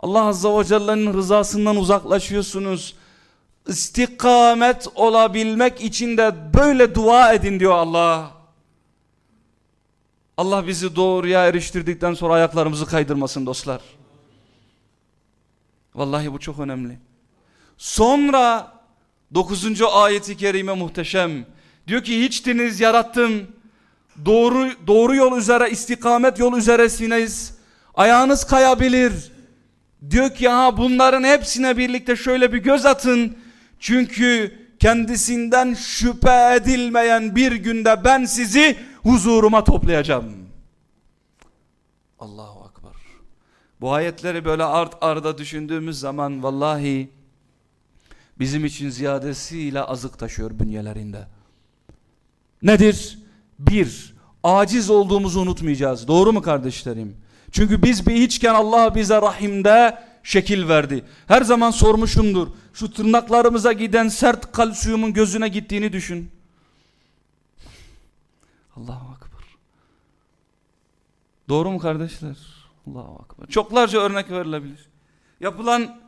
Allah Azza ve Celle'nin rızasından uzaklaşıyorsunuz. İstikamet olabilmek için de böyle dua edin diyor Allah. Allah bizi doğruya eriştirdikten sonra ayaklarımızı kaydırmasın dostlar. Vallahi bu çok önemli. Sonra 9. ayeti kerime muhteşem. Diyor ki hiç deniz yarattım. Doğru doğru yol üzere istikamet yol üzeresiniz. Ayağınız kayabilir. Diyor ki ha bunların hepsine birlikte şöyle bir göz atın. Çünkü kendisinden şüphe edilmeyen bir günde ben sizi huzuruma toplayacağım. Allahu Akbar. Bu ayetleri böyle art arda düşündüğümüz zaman vallahi bizim için ziyadesiyle azık taşıyor bünyelerinde. Nedir? Bir, aciz olduğumuzu unutmayacağız. Doğru mu kardeşlerim? Çünkü biz bir hiçken Allah bize rahimde şekil verdi. Her zaman sormuşumdur. Şu tırnaklarımıza giden sert kalsiyumun gözüne gittiğini düşün. Allahu Akbar. Doğru mu kardeşler? Allahu Akbar. Çoklarca örnek verilebilir. Yapılan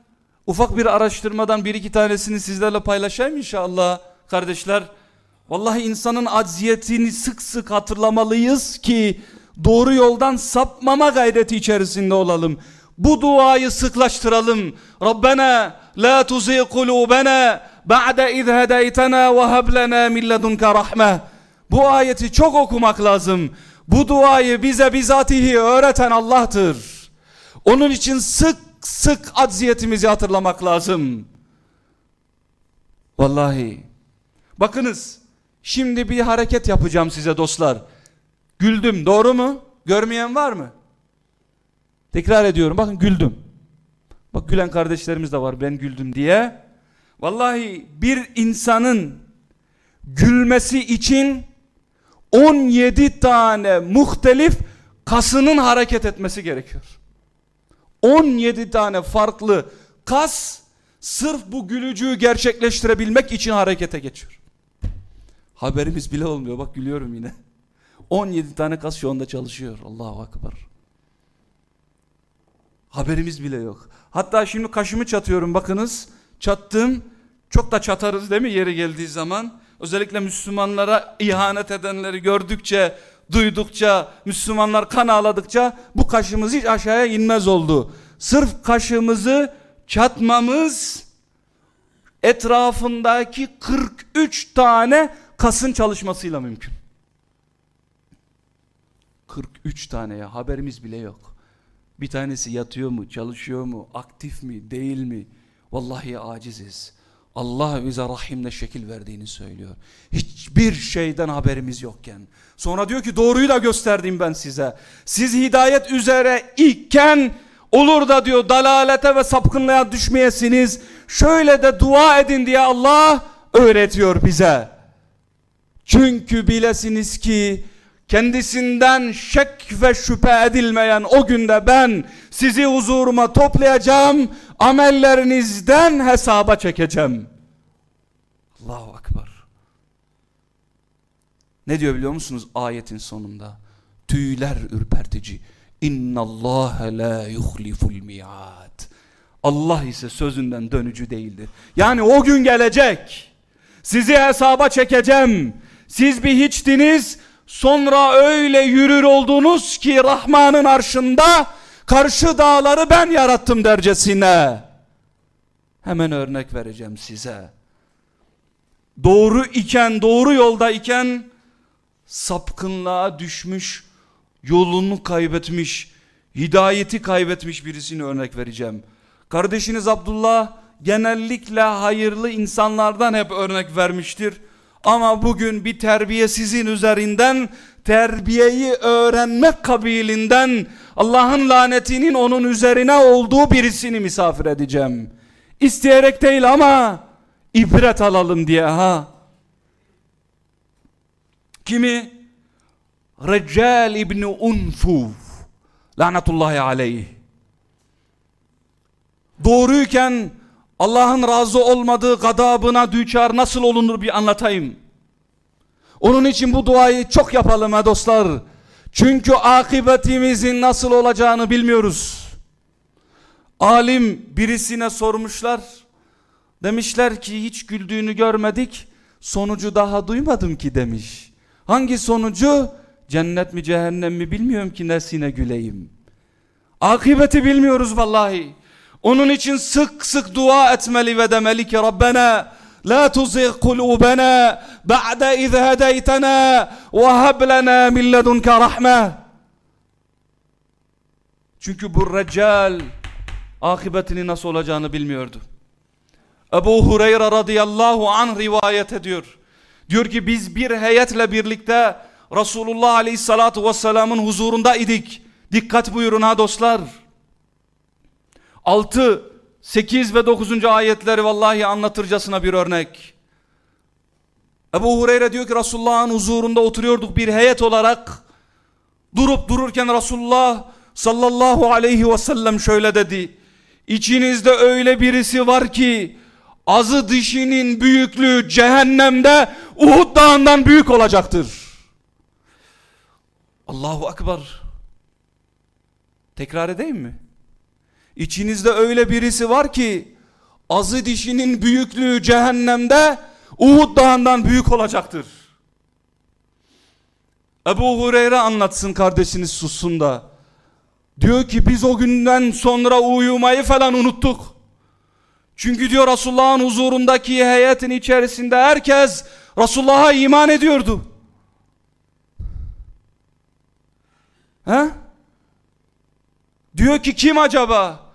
ufak bir araştırmadan bir iki tanesini sizlerle paylaşayım inşallah kardeşler. Vallahi insanın acziyetini sık sık hatırlamalıyız ki doğru yoldan sapmama gayreti içerisinde olalım. Bu duayı sıklaştıralım. Rabbena la tuzi kulubena ba'de iz hedeytena ve hab lana min ledunka rahme. Bu ayeti çok okumak lazım. Bu duayı bize bizatihi öğreten Allah'tır. Onun için sık sık acziyetimizi hatırlamak lazım. Vallahi. Bakınız. Şimdi bir hareket yapacağım size dostlar. Güldüm doğru mu? Görmeyen var mı? Tekrar ediyorum bakın güldüm. Bak gülen kardeşlerimiz de var ben güldüm diye. Vallahi bir insanın gülmesi için 17 tane muhtelif kasının hareket etmesi gerekiyor. 17 tane farklı kas sırf bu gülücüğü gerçekleştirebilmek için harekete geçiyor. Haberimiz bile olmuyor. Bak gülüyorum yine. 17 tane kas şu anda çalışıyor. Allahu Akbar. Haberimiz bile yok. Hatta şimdi kaşımı çatıyorum bakınız. Çattım. Çok da çatarız değil mi yeri geldiği zaman? Özellikle Müslümanlara ihanet edenleri gördükçe, duydukça, Müslümanlar kan ağladıkça bu kaşımız hiç aşağıya inmez oldu. Sırf kaşımızı çatmamız etrafındaki 43 tane kasın çalışmasıyla mümkün. 43 tane ya haberimiz bile yok. Bir tanesi yatıyor mu, çalışıyor mu, aktif mi, değil mi? Vallahi aciziz. Allah bize rahimle şekil verdiğini söylüyor. Hiçbir şeyden haberimiz yokken. Sonra diyor ki doğruyu da gösterdim ben size. Siz hidayet üzere iken olur da diyor dalalete ve sapkınlığa düşmeyesiniz. Şöyle de dua edin diye Allah öğretiyor bize. Çünkü bilesiniz ki kendisinden şek ve şüphe edilmeyen o günde ben sizi huzuruma toplayacağım, amellerinizden hesaba çekeceğim. Allahu Ekber. Ne diyor biliyor musunuz ayetin sonunda? Tüyler ürpertici. İnna Allah la yuhliful mi'at. Allah ise sözünden dönücü değildir. Yani o gün gelecek. Sizi hesaba çekeceğim. Siz bir hiçtiniz. Sonra öyle yürür oldunuz ki Rahman'ın arşında karşı dağları ben yarattım dercesine. Hemen örnek vereceğim size. Doğru iken, doğru yolda iken sapkınlığa düşmüş, yolunu kaybetmiş, hidayeti kaybetmiş birisini örnek vereceğim. Kardeşiniz Abdullah genellikle hayırlı insanlardan hep örnek vermiştir. Ama bugün bir terbiye sizin üzerinden terbiyeyi öğrenmek kabilinden Allah'ın lanetinin onun üzerine olduğu birisini misafir edeceğim. İsteyerek değil ama ibret alalım diye ha. Kimi? Reccal İbni Unfuf lanetullahi aleyh. Doğruyken Allah'ın razı olmadığı gadabına düçar nasıl olunur bir anlatayım. Onun için bu duayı çok yapalım ha dostlar. Çünkü akıbetimizin nasıl olacağını bilmiyoruz. Alim birisine sormuşlar. Demişler ki hiç güldüğünü görmedik. Sonucu daha duymadım ki demiş. Hangi sonucu? Cennet mi cehennem mi bilmiyorum ki nesine güleyim. Akıbeti bilmiyoruz vallahi. Onun için sık sık dua etmeli ve demeli ki Rabbena la tuzigh kulubena ba'da iz hedeytena ve hab lana min ledunka rahme. Çünkü bu reccal akıbetinin nasıl olacağını bilmiyordu. Ebu Hureyre radıyallahu anh rivayet ediyor. Diyor ki biz bir heyetle birlikte Resulullah aleyhissalatu vesselamın huzurunda idik. Dikkat buyurun ha dostlar. 6, 8 ve 9. ayetleri vallahi anlatırcasına bir örnek. Ebu Hureyre diyor ki Resulullah'ın huzurunda oturuyorduk bir heyet olarak. Durup dururken Resulullah sallallahu aleyhi ve sellem şöyle dedi. İçinizde öyle birisi var ki azı dişinin büyüklüğü cehennemde Uhud dağından büyük olacaktır. Allahu Akbar. Tekrar edeyim mi? İçinizde öyle birisi var ki azı dişinin büyüklüğü cehennemde Uhud dağından büyük olacaktır. Ebu Hureyre anlatsın kardeşiniz sussun da. Diyor ki biz o günden sonra uyumayı falan unuttuk. Çünkü diyor Resulullah'ın huzurundaki heyetin içerisinde herkes Resulullah'a iman ediyordu. He? Diyor ki kim acaba?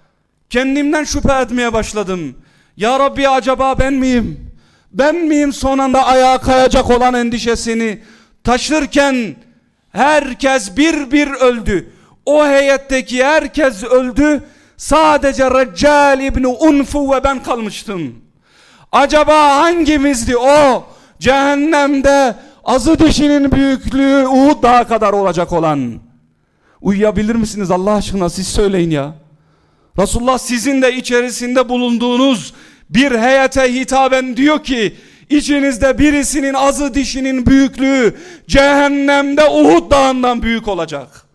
Kendimden şüphe etmeye başladım. Ya Rabbi acaba ben miyim? Ben miyim son anda ayağa kayacak olan endişesini taşırken herkes bir bir öldü. O heyetteki herkes öldü. Sadece Reccal İbni Unfu ve ben kalmıştım. Acaba hangimizdi o? Cehennemde azı dişinin büyüklüğü Uhud daha kadar olacak olan. Uyuyabilir misiniz Allah aşkına siz söyleyin ya. Resulullah sizin de içerisinde bulunduğunuz bir heyete hitaben diyor ki içinizde birisinin azı dişinin büyüklüğü cehennemde Uhud dağından büyük olacak.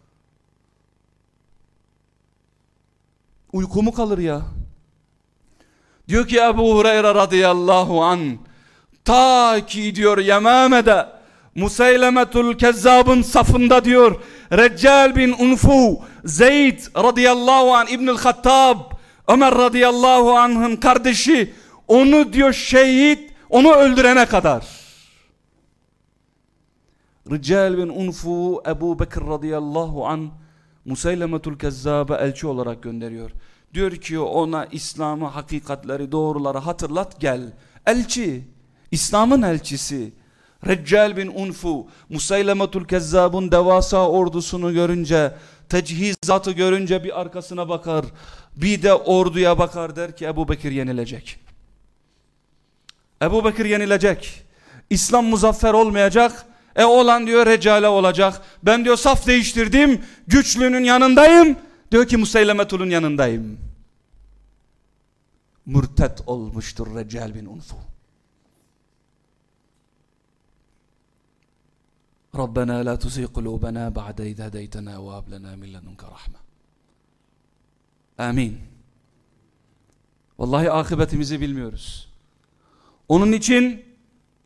Uyku mu kalır ya? Diyor ki Ebu Hureyre radıyallahu an ta ki diyor Yemame'de Museylemetul Kezzab'ın safında diyor Reccal bin Unfu Zeyd radıyallahu an İbnül Hattab Ömer radıyallahu anh'ın kardeşi onu diyor şehit onu öldürene kadar Reccal bin Unfu Ebu Bekir radıyallahu an Museylemetul Kezzab'a elçi olarak gönderiyor. Diyor ki ona İslam'ı, hakikatleri, doğruları hatırlat gel. Elçi, İslam'ın elçisi. Reccal bin Unfu, Musaylemetul Kezzab'ın devasa ordusunu görünce, tecihizatı görünce bir arkasına bakar. Bir de orduya bakar der ki Ebu Bekir yenilecek. Ebu Bekir yenilecek. İslam muzaffer olmayacak. E olan diyor Reccale olacak. Ben diyor saf değiştirdim. Güçlünün yanındayım. Diyor ki Museylemetul'un yanındayım. Mürtet olmuştur Reccal bin Unfu. ربنا لا تزغ قلوبنا بعد إذ هديتنا وهب لنا من لدنك رحمة Amin. Vallahi akıbetimizi bilmiyoruz. Onun için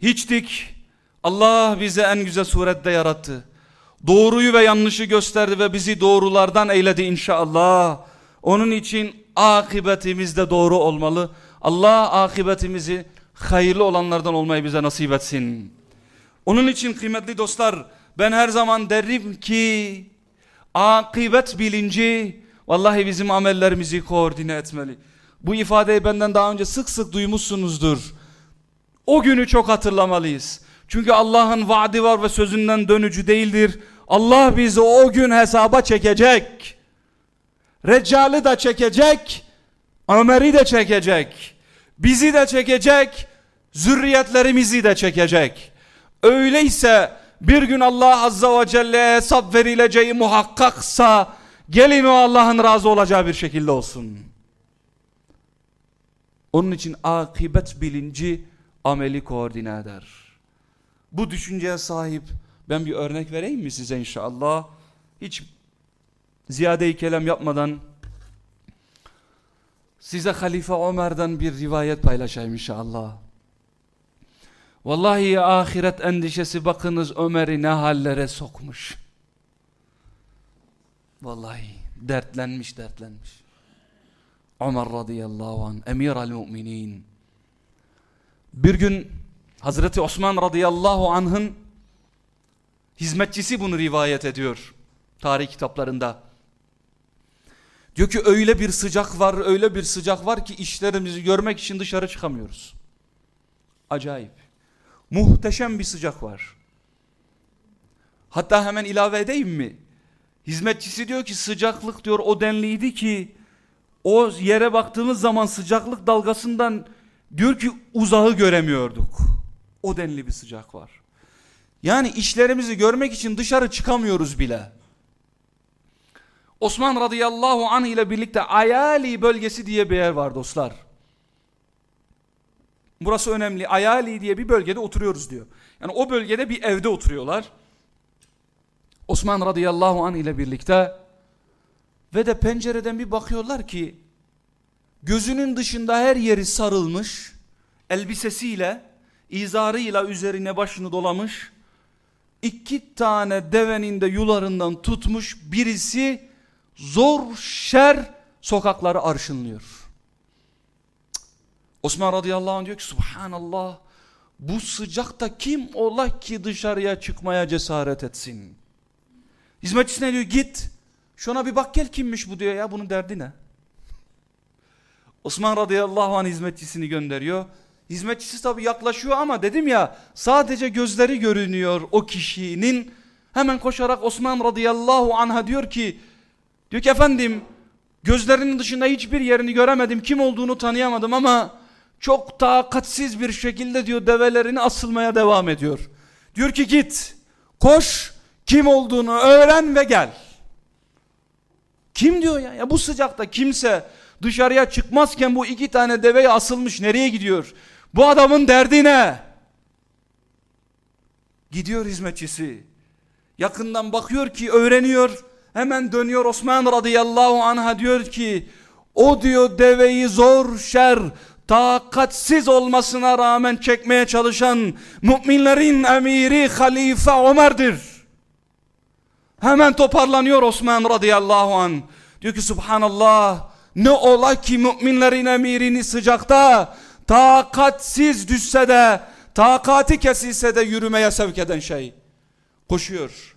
hiçtik. Allah bize en güzel surette yarattı. Doğruyu ve yanlışı gösterdi ve bizi doğrulardan eyledi inşallah. Onun için akıbetimiz de doğru olmalı. Allah akıbetimizi hayırlı olanlardan olmayı bize nasip etsin. Onun için kıymetli dostlar ben her zaman derim ki akıbet bilinci vallahi bizim amellerimizi koordine etmeli. Bu ifadeyi benden daha önce sık sık duymuşsunuzdur. O günü çok hatırlamalıyız. Çünkü Allah'ın vaadi var ve sözünden dönücü değildir. Allah bizi o gün hesaba çekecek. Reccal'i de çekecek. Ömer'i de çekecek. Bizi de çekecek. Zürriyetlerimizi de çekecek. Öyleyse bir gün Allah Azza ve Celle'ye hesap verileceği muhakkaksa gelin o Allah'ın razı olacağı bir şekilde olsun. Onun için akibet bilinci ameli koordine eder. Bu düşünceye sahip ben bir örnek vereyim mi size inşallah? Hiç ziyade-i kelam yapmadan size Halife Ömer'den bir rivayet paylaşayım inşallah. Vallahi ahiret endişesi bakınız Ömer'i ne hallere sokmuş. Vallahi dertlenmiş dertlenmiş. Ömer radıyallahu anh emir al müminin. Bir gün Hazreti Osman radıyallahu anh'ın hizmetçisi bunu rivayet ediyor tarih kitaplarında. Diyor ki öyle bir sıcak var öyle bir sıcak var ki işlerimizi görmek için dışarı çıkamıyoruz. Acayip. Muhteşem bir sıcak var. Hatta hemen ilave edeyim mi? Hizmetçisi diyor ki sıcaklık diyor o denliydi ki o yere baktığımız zaman sıcaklık dalgasından diyor ki uzağı göremiyorduk. O denli bir sıcak var. Yani işlerimizi görmek için dışarı çıkamıyoruz bile. Osman radıyallahu anh ile birlikte Ayali bölgesi diye bir yer var dostlar. Burası önemli. Ayali diye bir bölgede oturuyoruz diyor. Yani o bölgede bir evde oturuyorlar. Osman radıyallahu anh ile birlikte ve de pencereden bir bakıyorlar ki gözünün dışında her yeri sarılmış elbisesiyle izarıyla üzerine başını dolamış iki tane devenin de yularından tutmuş birisi zor şer sokakları arşınlıyor. Osman radıyallahu anh diyor ki subhanallah bu sıcakta kim ola ki dışarıya çıkmaya cesaret etsin. Hizmetçisine diyor git şuna bir bak gel kimmiş bu diyor ya bunun derdi ne? Osman radıyallahu anh hizmetçisini gönderiyor. Hizmetçisi tabi yaklaşıyor ama dedim ya sadece gözleri görünüyor o kişinin. Hemen koşarak Osman radıyallahu anh'a diyor ki diyor ki efendim gözlerinin dışında hiçbir yerini göremedim kim olduğunu tanıyamadım ama çok takatsiz bir şekilde diyor develerini asılmaya devam ediyor. Diyor ki git koş kim olduğunu öğren ve gel. Kim diyor ya? Ya bu sıcakta kimse dışarıya çıkmazken bu iki tane deveye asılmış nereye gidiyor? Bu adamın derdi ne? Gidiyor hizmetçisi. Yakından bakıyor ki öğreniyor. Hemen dönüyor Osman radıyallahu anh'a diyor ki o diyor deveyi zor şer takatsiz olmasına rağmen çekmeye çalışan müminlerin emiri Halife Ömer'dir. Hemen toparlanıyor Osman radıyallahu an. Diyor ki subhanallah ne ola ki müminlerin emirini sıcakta takatsiz düşse de takati kesilse de yürümeye sevk eden şey. Koşuyor.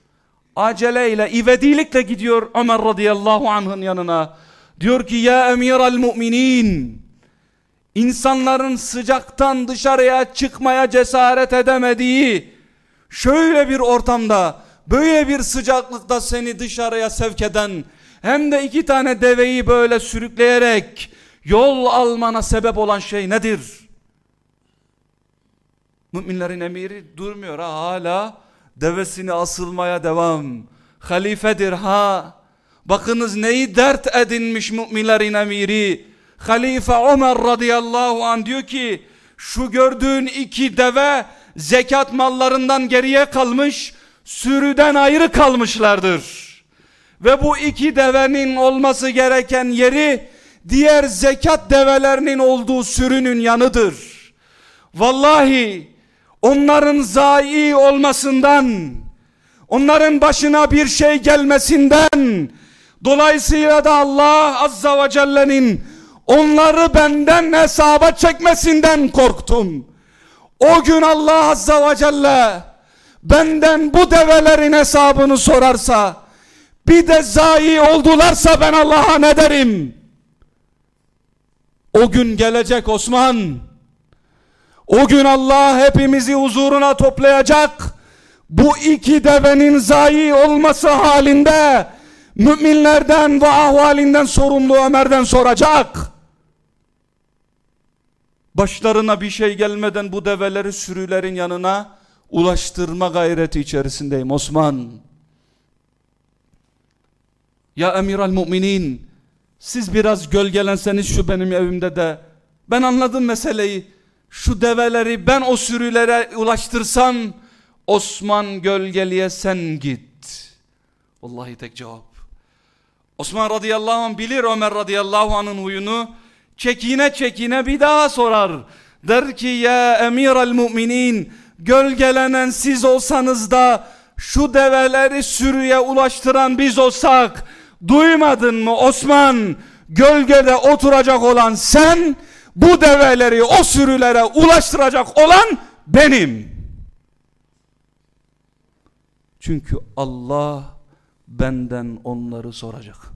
Aceleyle, ivedilikle gidiyor Ömer radıyallahu anh'ın yanına. Diyor ki ya emiral müminin insanların sıcaktan dışarıya çıkmaya cesaret edemediği şöyle bir ortamda böyle bir sıcaklıkta seni dışarıya sevk eden hem de iki tane deveyi böyle sürükleyerek yol almana sebep olan şey nedir? Müminlerin emiri durmuyor ha hala devesini asılmaya devam. Halifedir ha. Bakınız neyi dert edinmiş müminlerin emiri. Halife Ömer radıyallahu an diyor ki şu gördüğün iki deve zekat mallarından geriye kalmış sürüden ayrı kalmışlardır. Ve bu iki devenin olması gereken yeri diğer zekat develerinin olduğu sürünün yanıdır. Vallahi onların zayi olmasından, onların başına bir şey gelmesinden, dolayısıyla da Allah Azza ve Celle'nin onları benden hesaba çekmesinden korktum. O gün Allah Azza ve Celle benden bu develerin hesabını sorarsa, bir de zayi oldularsa ben Allah'a ne derim? O gün gelecek Osman. O gün Allah hepimizi huzuruna toplayacak. Bu iki devenin zayi olması halinde müminlerden ve ahvalinden sorumlu Ömer'den soracak. Başlarına bir şey gelmeden bu develeri sürülerin yanına ulaştırma gayreti içerisindeyim Osman. Ya emiral müminin siz biraz gölgelenseniz şu benim evimde de ben anladım meseleyi. Şu develeri ben o sürülere ulaştırsam Osman gölgeliye sen git. Vallahi tek cevap. Osman radıyallahu anh bilir Ömer radıyallahu anh'ın huyunu. Çekine çekine bir daha sorar. Der ki ya emiral müminin gölgelenen siz olsanız da şu develeri sürüye ulaştıran biz olsak duymadın mı Osman gölgede oturacak olan sen bu develeri o sürülere ulaştıracak olan benim. Çünkü Allah benden onları soracak.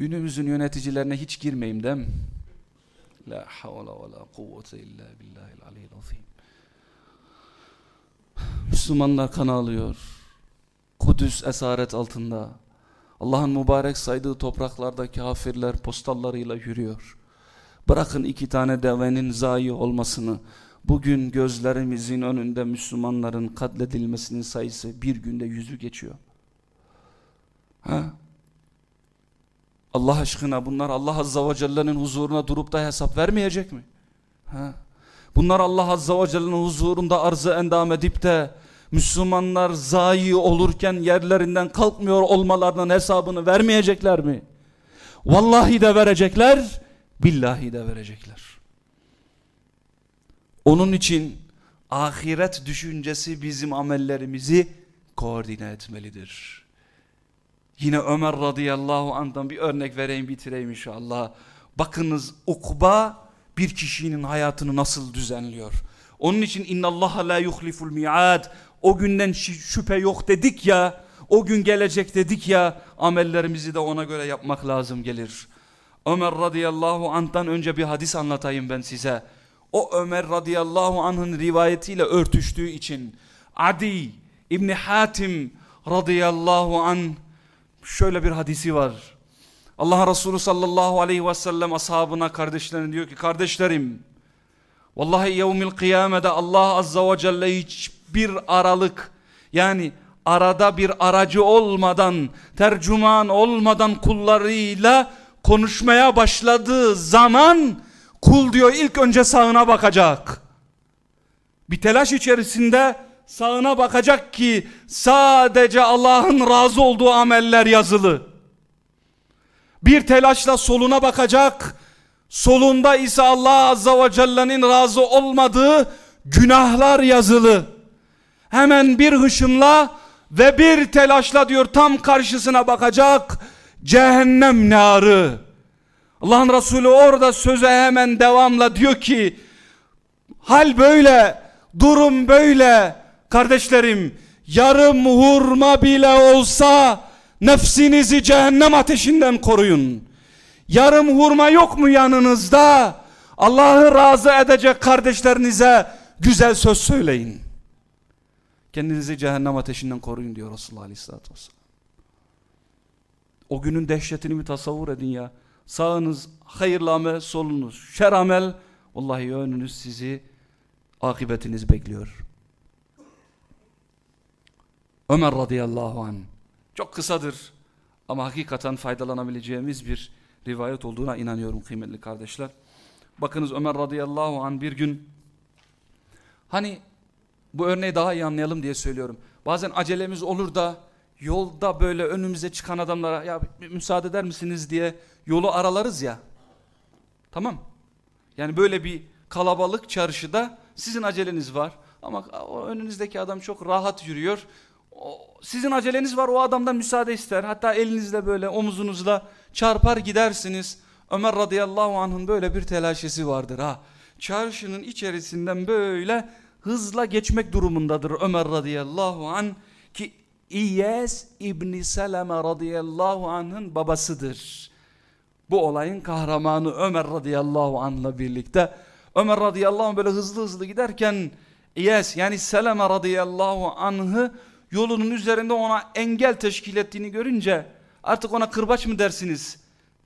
Günümüzün yöneticilerine hiç girmeyeyim mi? La havle ve la kuvvete illa billahil aliyyil azim. Müslümanlar kan alıyor. Kudüs esaret altında. Allah'ın mübarek saydığı topraklarda kafirler postallarıyla yürüyor. Bırakın iki tane devenin zayi olmasını. Bugün gözlerimizin önünde Müslümanların katledilmesinin sayısı bir günde yüzü geçiyor. Ha? Allah aşkına bunlar Allah Azza ve Celle'nin huzuruna durup da hesap vermeyecek mi? Ha? Bunlar Allah Azza ve Celle'nin huzurunda arzı endam edip de Müslümanlar zayi olurken yerlerinden kalkmıyor olmalarının hesabını vermeyecekler mi? Vallahi de verecekler, billahi de verecekler. Onun için ahiret düşüncesi bizim amellerimizi koordine etmelidir. Yine Ömer radıyallahu anh'dan bir örnek vereyim bitireyim inşallah. Bakınız Ukba bir kişinin hayatını nasıl düzenliyor. Onun için innallaha la yuhliful mi'ad. O günden şüphe yok dedik ya. O gün gelecek dedik ya. Amellerimizi de ona göre yapmak lazım gelir. Ömer radıyallahu anh'tan önce bir hadis anlatayım ben size. O Ömer radıyallahu anh'ın rivayetiyle örtüştüğü için Adi İbni Hatim radıyallahu anh şöyle bir hadisi var. Allah Resulü sallallahu aleyhi ve sellem ashabına kardeşlerine diyor ki kardeşlerim vallahi yevmil kıyamede Allah azza ve celle hiçbir aralık yani arada bir aracı olmadan tercüman olmadan kullarıyla konuşmaya başladığı zaman kul diyor ilk önce sağına bakacak. Bir telaş içerisinde sağına bakacak ki sadece Allah'ın razı olduğu ameller yazılı. Bir telaşla soluna bakacak. Solunda ise Allah Azza ve Celle'nin razı olmadığı günahlar yazılı. Hemen bir hışımla ve bir telaşla diyor tam karşısına bakacak cehennem narı. Allah'ın Resulü orada söze hemen devamla diyor ki hal böyle durum böyle kardeşlerim yarım hurma bile olsa nefsinizi cehennem ateşinden koruyun. Yarım hurma yok mu yanınızda? Allah'ı razı edecek kardeşlerinize güzel söz söyleyin. Kendinizi cehennem ateşinden koruyun diyor Resulullah Aleyhisselatü Vesselam. O günün dehşetini bir tasavvur edin ya. Sağınız hayırlı amel, solunuz şer amel. Vallahi önünüz sizi akıbetiniz bekliyor. Ömer radıyallahu anh. Çok kısadır ama hakikaten faydalanabileceğimiz bir rivayet olduğuna inanıyorum kıymetli kardeşler. Bakınız Ömer radıyallahu anh bir gün hani bu örneği daha iyi anlayalım diye söylüyorum. Bazen acelemiz olur da yolda böyle önümüze çıkan adamlara ya müsaade eder misiniz diye yolu aralarız ya. Tamam. Yani böyle bir kalabalık çarşıda sizin aceleniz var ama önünüzdeki adam çok rahat yürüyor. Sizin aceleniz var o adamdan müsaade ister. Hatta elinizle böyle omuzunuzla çarpar gidersiniz. Ömer radıyallahu anh'ın böyle bir telaşesi vardır ha. Çarşının içerisinden böyle hızla geçmek durumundadır Ömer radıyallahu anh ki İyes İbni Seleme radıyallahu anh'ın babasıdır. Bu olayın kahramanı Ömer radıyallahu anh'la birlikte Ömer radıyallahu anh böyle hızlı hızlı giderken İyes yani Seleme radıyallahu anh'ı yolunun üzerinde ona engel teşkil ettiğini görünce artık ona kırbaç mı dersiniz?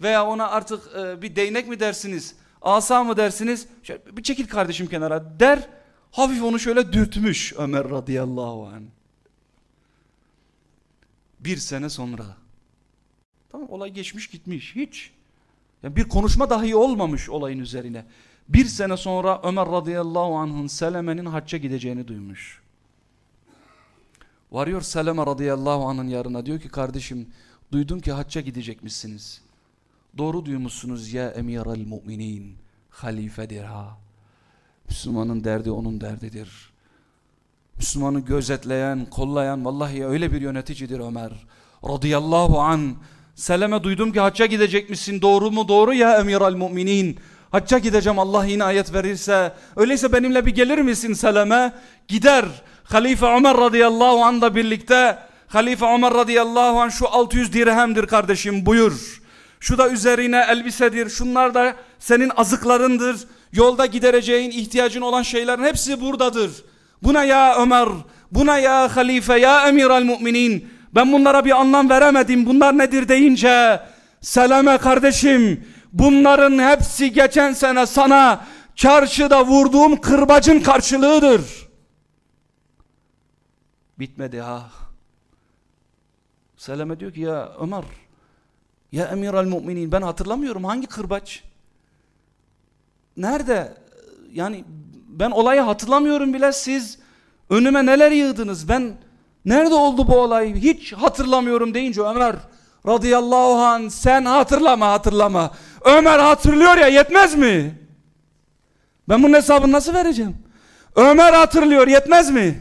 Veya ona artık e, bir değnek mi dersiniz? Asa mı dersiniz? Şöyle bir çekil kardeşim kenara der. Hafif onu şöyle dürtmüş Ömer radıyallahu anh. Bir sene sonra. Tamam olay geçmiş gitmiş. Hiç. Yani bir konuşma dahi olmamış olayın üzerine. Bir sene sonra Ömer radıyallahu anh'ın Seleme'nin hacca gideceğini duymuş Varıyor Seleme radıyallahu anh'ın yarına diyor ki kardeşim duydum ki hacca gidecekmişsiniz. Doğru duymuşsunuz ya emiral müminin halifedir ha. Müslümanın derdi onun derdidir. Müslümanı gözetleyen, kollayan vallahi öyle bir yöneticidir Ömer. Radıyallahu an. Seleme duydum ki hacca gidecekmişsin doğru mu? Doğru ya emiral müminin. Hacca gideceğim Allah inayet verirse. Öyleyse benimle bir gelir misin Seleme? Gider. Halife Ömer radıyallahu anh'la birlikte Halife Ömer radıyallahu anh şu 600 dirhemdir kardeşim buyur. Şu da üzerine elbisedir. Şunlar da senin azıklarındır. Yolda gidereceğin ihtiyacın olan şeylerin hepsi buradadır. Buna ya Ömer, buna ya halife, ya emir al müminin. Ben bunlara bir anlam veremedim. Bunlar nedir deyince Seleme kardeşim bunların hepsi geçen sene sana çarşıda vurduğum kırbacın karşılığıdır. Bitmedi ha. Seleme diyor ki ya Ömer ya emir al müminin ben hatırlamıyorum hangi kırbaç? Nerede? Yani ben olayı hatırlamıyorum bile siz önüme neler yığdınız ben nerede oldu bu olay hiç hatırlamıyorum deyince Ömer radıyallahu an sen hatırlama hatırlama Ömer hatırlıyor ya yetmez mi? Ben bunun hesabını nasıl vereceğim? Ömer hatırlıyor yetmez mi?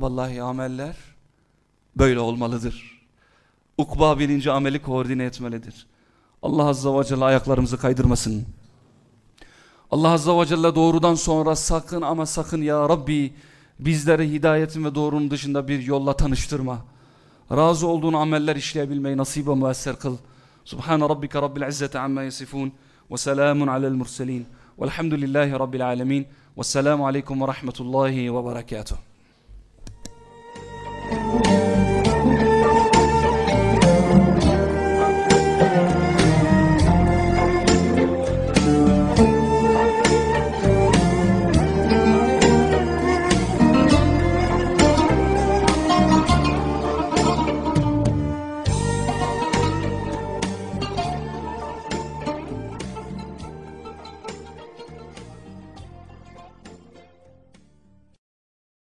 Vallahi ameller böyle olmalıdır. Ukba birinci ameli koordine etmelidir. Allah Azza ve Celle ayaklarımızı kaydırmasın. Allah Azza ve Celle doğrudan sonra sakın ama sakın ya Rabbi bizleri hidayetin ve doğrunun dışında bir yolla tanıştırma. Razı olduğun ameller işleyebilmeyi nasip ve müesser kıl. Subhan rabbike rabbil izzeti amma yasifun ve selamun alel murselin. Velhamdülillahi rabbil alemin. Vesselamu aleyküm ve rahmetullahi ve berekatuhu.